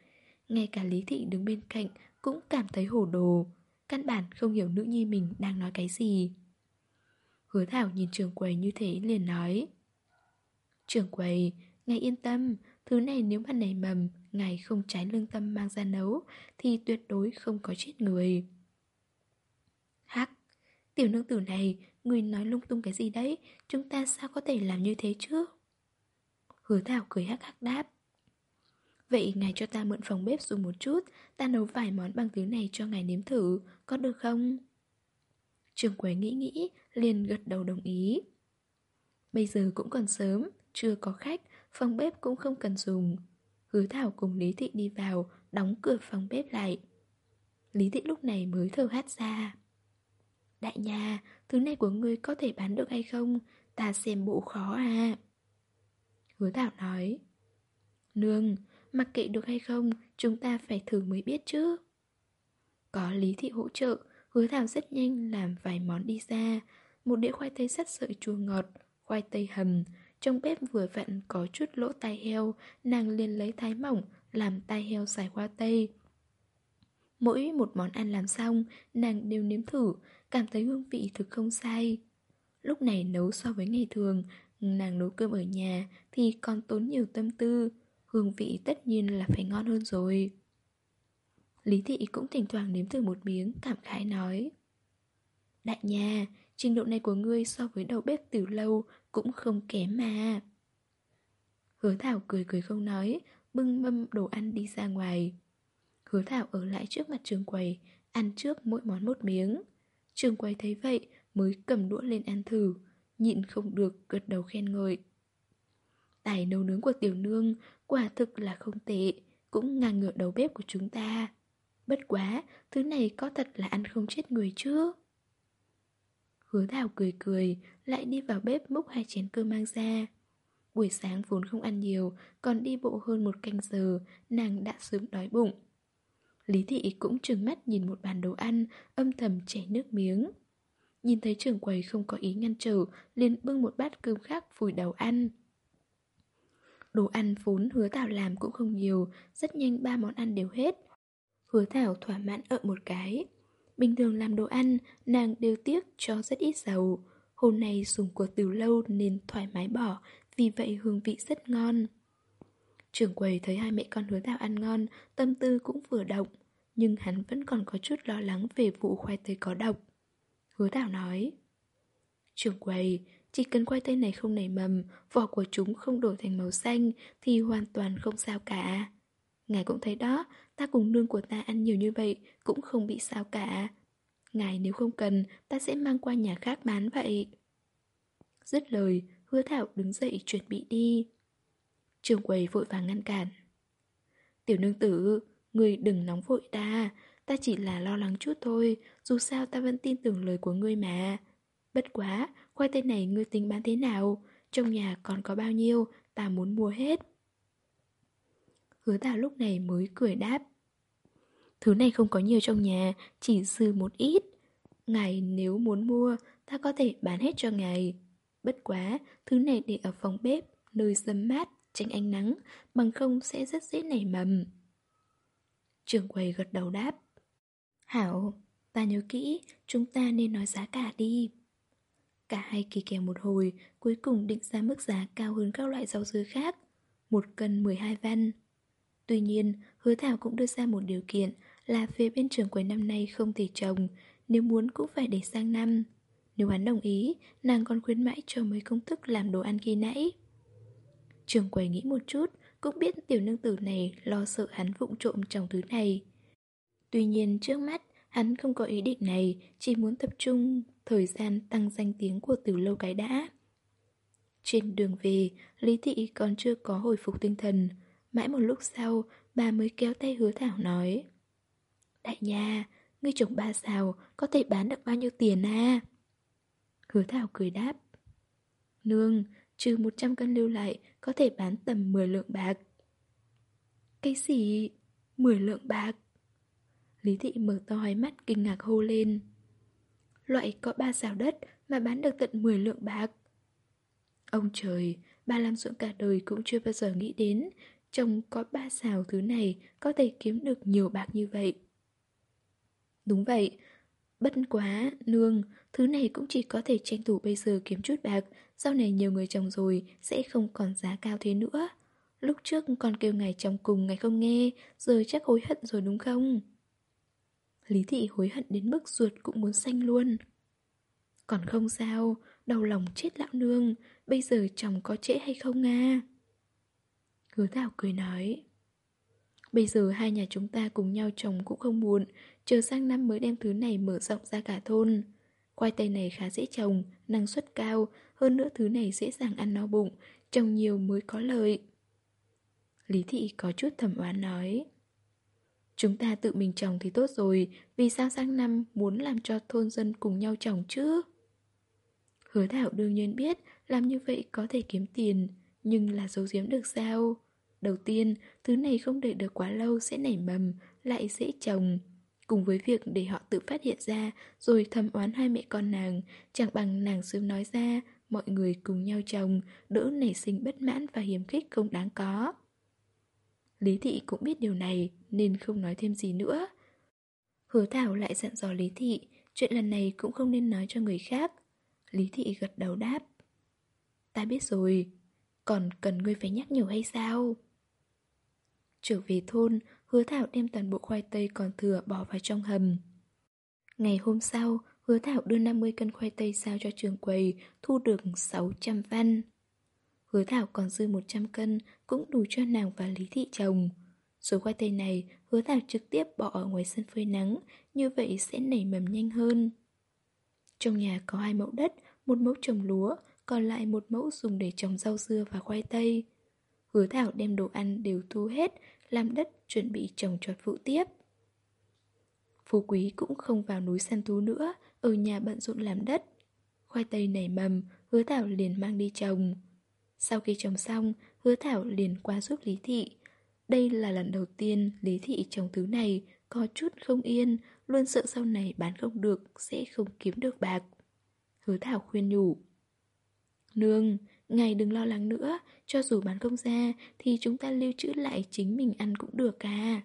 [SPEAKER 1] Ngay cả Lý Thị đứng bên cạnh cũng cảm thấy hổ đồ. Căn bản không hiểu nữ nhi mình đang nói cái gì Hứa Thảo nhìn trường quầy như thế liền nói Trường quầy, ngài yên tâm Thứ này nếu mà nảy mầm Ngài không trái lương tâm mang ra nấu Thì tuyệt đối không có chết người Hắc Tiểu nương tử này Người nói lung tung cái gì đấy? Chúng ta sao có thể làm như thế chứ? Hứa Thảo cười hắc hắc đáp. Vậy ngài cho ta mượn phòng bếp dùng một chút, Ta nấu vài món bằng thứ này cho ngài nếm thử, Có được không? Trường quầy nghĩ nghĩ, liền gật đầu đồng ý. Bây giờ cũng còn sớm, Chưa có khách, Phòng bếp cũng không cần dùng. Hứa Thảo cùng Lý Thị đi vào, Đóng cửa phòng bếp lại. Lý Thị lúc này mới thở hát ra. Đại nhà Thứ này của ngươi có thể bán được hay không Ta xem bộ khó à Hứa Thảo nói Nương Mặc kệ được hay không, chúng ta phải thử mới biết chứ. Có Lý Thị hỗ trợ, hứa thảo rất nhanh làm vài món đi ra. Một đĩa khoai tây sắt sợi chua ngọt, khoai tây hầm. Trong bếp vừa vặn có chút lỗ tai heo, nàng liền lấy thái mỏng, làm tai heo xài khoai tây. Mỗi một món ăn làm xong, nàng đều nếm thử, cảm thấy hương vị thực không sai. Lúc này nấu so với ngày thường, nàng nấu cơm ở nhà thì còn tốn nhiều tâm tư hương vị tất nhiên là phải ngon hơn rồi. Lý thị cũng thỉnh thoảng nếm thử một miếng, cảm khái nói. Đại nhà, trình độ này của ngươi so với đầu bếp từ lâu cũng không kém mà. Hứa Thảo cười cười không nói, bưng mâm đồ ăn đi ra ngoài. Hứa Thảo ở lại trước mặt trường quầy, ăn trước mỗi món một miếng. Trường quay thấy vậy mới cầm đũa lên ăn thử, nhịn không được gật đầu khen ngợi. Tài nấu nướng của tiểu nương quả thực là không tệ, cũng ngang ngửa đầu bếp của chúng ta. Bất quá, thứ này có thật là ăn không chết người chứ? Hứa thảo cười cười, lại đi vào bếp múc hai chén cơm mang ra. Buổi sáng vốn không ăn nhiều, còn đi bộ hơn một canh giờ, nàng đã sớm đói bụng. Lý thị cũng trừng mắt nhìn một bàn đồ ăn, âm thầm chảy nước miếng. Nhìn thấy trưởng quầy không có ý ngăn trở, liền bưng một bát cơm khác vùi đầu ăn. Đồ ăn vốn hứa Thảo làm cũng không nhiều, rất nhanh ba món ăn đều hết. Hứa Thảo thỏa mãn ợ một cái. Bình thường làm đồ ăn, nàng đều tiếc cho rất ít dầu. Hôm nay dùng của từ lâu nên thoải mái bỏ, vì vậy hương vị rất ngon. Trưởng quầy thấy hai mẹ con hứa Thảo ăn ngon, tâm tư cũng vừa động, nhưng hắn vẫn còn có chút lo lắng về vụ khoai tây có độc. Hứa Thảo nói, Trưởng quầy, chỉ cần khoai tây này không nảy mầm, vỏ của chúng không đổi thành màu xanh thì hoàn toàn không sao cả. Ngài cũng thấy đó, ta cùng nương của ta ăn nhiều như vậy cũng không bị sao cả. Ngài nếu không cần, ta sẽ mang qua nhà khác bán vậy. Dứt lời, hứa thảo đứng dậy chuẩn bị đi. Trường quầy vội vàng ngăn cản. Tiểu nương tử, người đừng nóng vội ta, ta chỉ là lo lắng chút thôi, dù sao ta vẫn tin tưởng lời của ngươi mà. Bất quá, khoai tây này ngươi tính bán thế nào? Trong nhà còn có bao nhiêu, ta muốn mua hết. Hứa tào lúc này mới cười đáp. Thứ này không có nhiều trong nhà, chỉ dư một ít. Ngài nếu muốn mua, ta có thể bán hết cho ngài. Bất quá, thứ này để ở phòng bếp, nơi dâm mát, tránh ánh nắng, bằng không sẽ rất dễ nảy mầm. Trường quầy gật đầu đáp. Hảo, ta nhớ kỹ, chúng ta nên nói giá cả đi. Cả hai kỳ kèo một hồi, cuối cùng định ra mức giá cao hơn các loại rau dưa khác, một cân 12 văn. Tuy nhiên, hứa Thảo cũng đưa ra một điều kiện là phía bên trường quầy năm nay không thể trồng, nếu muốn cũng phải để sang năm. Nếu hắn đồng ý, nàng còn khuyến mãi cho mấy công thức làm đồ ăn khi nãy. Trường quầy nghĩ một chút, cũng biết tiểu nương tử này lo sợ hắn vụng trộm trong thứ này. Tuy nhiên trước mắt, hắn không có ý định này, chỉ muốn tập trung thời gian tăng danh tiếng của từ lâu cái đã. Trên đường về, Lý Thị còn chưa có hồi phục tinh thần. Mãi một lúc sau, bà mới kéo tay hứa Thảo nói. Đại nha, ngươi trồng ba xào, có thể bán được bao nhiêu tiền à? Hứa Thảo cười đáp. Nương, trừ 100 cân lưu lại, có thể bán tầm 10 lượng bạc. Cái gì? 10 lượng bạc? Lý Thị mở to hai mắt kinh ngạc hô lên. Loại có ba xào đất mà bán được tận 10 lượng bạc. Ông trời, bà làm ruộng cả đời cũng chưa bao giờ nghĩ đến chồng có ba xào thứ này có thể kiếm được nhiều bạc như vậy. Đúng vậy, bất quá, nương, thứ này cũng chỉ có thể tranh thủ bây giờ kiếm chút bạc, sau này nhiều người chồng rồi sẽ không còn giá cao thế nữa. Lúc trước còn kêu ngài chồng cùng ngài không nghe, giờ chắc hối hận rồi đúng không? Lý thị hối hận đến mức ruột cũng muốn xanh luôn. Còn không sao, đau lòng chết lão nương, bây giờ chồng có trễ hay không à? Hứa Thảo cười nói. Bây giờ hai nhà chúng ta cùng nhau trồng cũng không muộn, chờ sang năm mới đem thứ này mở rộng ra cả thôn. Khoai tây này khá dễ trồng, năng suất cao, hơn nữa thứ này dễ dàng ăn no bụng, trồng nhiều mới có lợi. Lý Thị có chút thầm oán nói. Chúng ta tự mình trồng thì tốt rồi, vì sao sang năm muốn làm cho thôn dân cùng nhau trồng chứ? Hứa Thảo đương nhiên biết làm như vậy có thể kiếm tiền, nhưng là giấu giếm được sao? Đầu tiên, thứ này không để được quá lâu sẽ nảy mầm, lại dễ trồng. Cùng với việc để họ tự phát hiện ra rồi thầm oán hai mẹ con nàng, chẳng bằng nàng sớm nói ra, mọi người cùng nhau trồng, đỡ nảy sinh bất mãn và hiếm khích không đáng có. Lý Thị cũng biết điều này nên không nói thêm gì nữa. Hứa Thảo lại dặn dò Lý Thị, chuyện lần này cũng không nên nói cho người khác. Lý Thị gật đầu đáp. Ta biết rồi, còn cần ngươi phải nhắc nhở hay sao? Trở về thôn, hứa Thảo đem toàn bộ khoai tây còn thừa bỏ vào trong hầm. Ngày hôm sau, hứa Thảo đưa 50 cân khoai tây sao cho trường quầy, thu được 600 văn. Hứa Thảo còn dư 100 cân, cũng đủ cho nàng và Lý Thị chồng. Số khoai tây này, hứa Thảo trực tiếp bỏ ở ngoài sân phơi nắng, như vậy sẽ nảy mầm nhanh hơn. Trong nhà có hai mẫu đất, một mẫu trồng lúa, còn lại một mẫu dùng để trồng rau dưa và khoai tây. Hứa Thảo đem đồ ăn đều thu hết, làm đất chuẩn bị trồng trọt vụ tiếp. Phú Quý cũng không vào núi săn thú nữa, ở nhà bận rộn làm đất. Khoai tây nảy mầm, hứa Thảo liền mang đi trồng. Sau khi trồng xong, hứa Thảo liền qua giúp Lý Thị. Đây là lần đầu tiên Lý Thị trồng thứ này, có chút không yên, luôn sợ sau này bán không được, sẽ không kiếm được bạc. Hứa Thảo khuyên nhủ. Nương, ngài đừng lo lắng nữa, cho dù bán không ra thì chúng ta lưu trữ lại chính mình ăn cũng được à.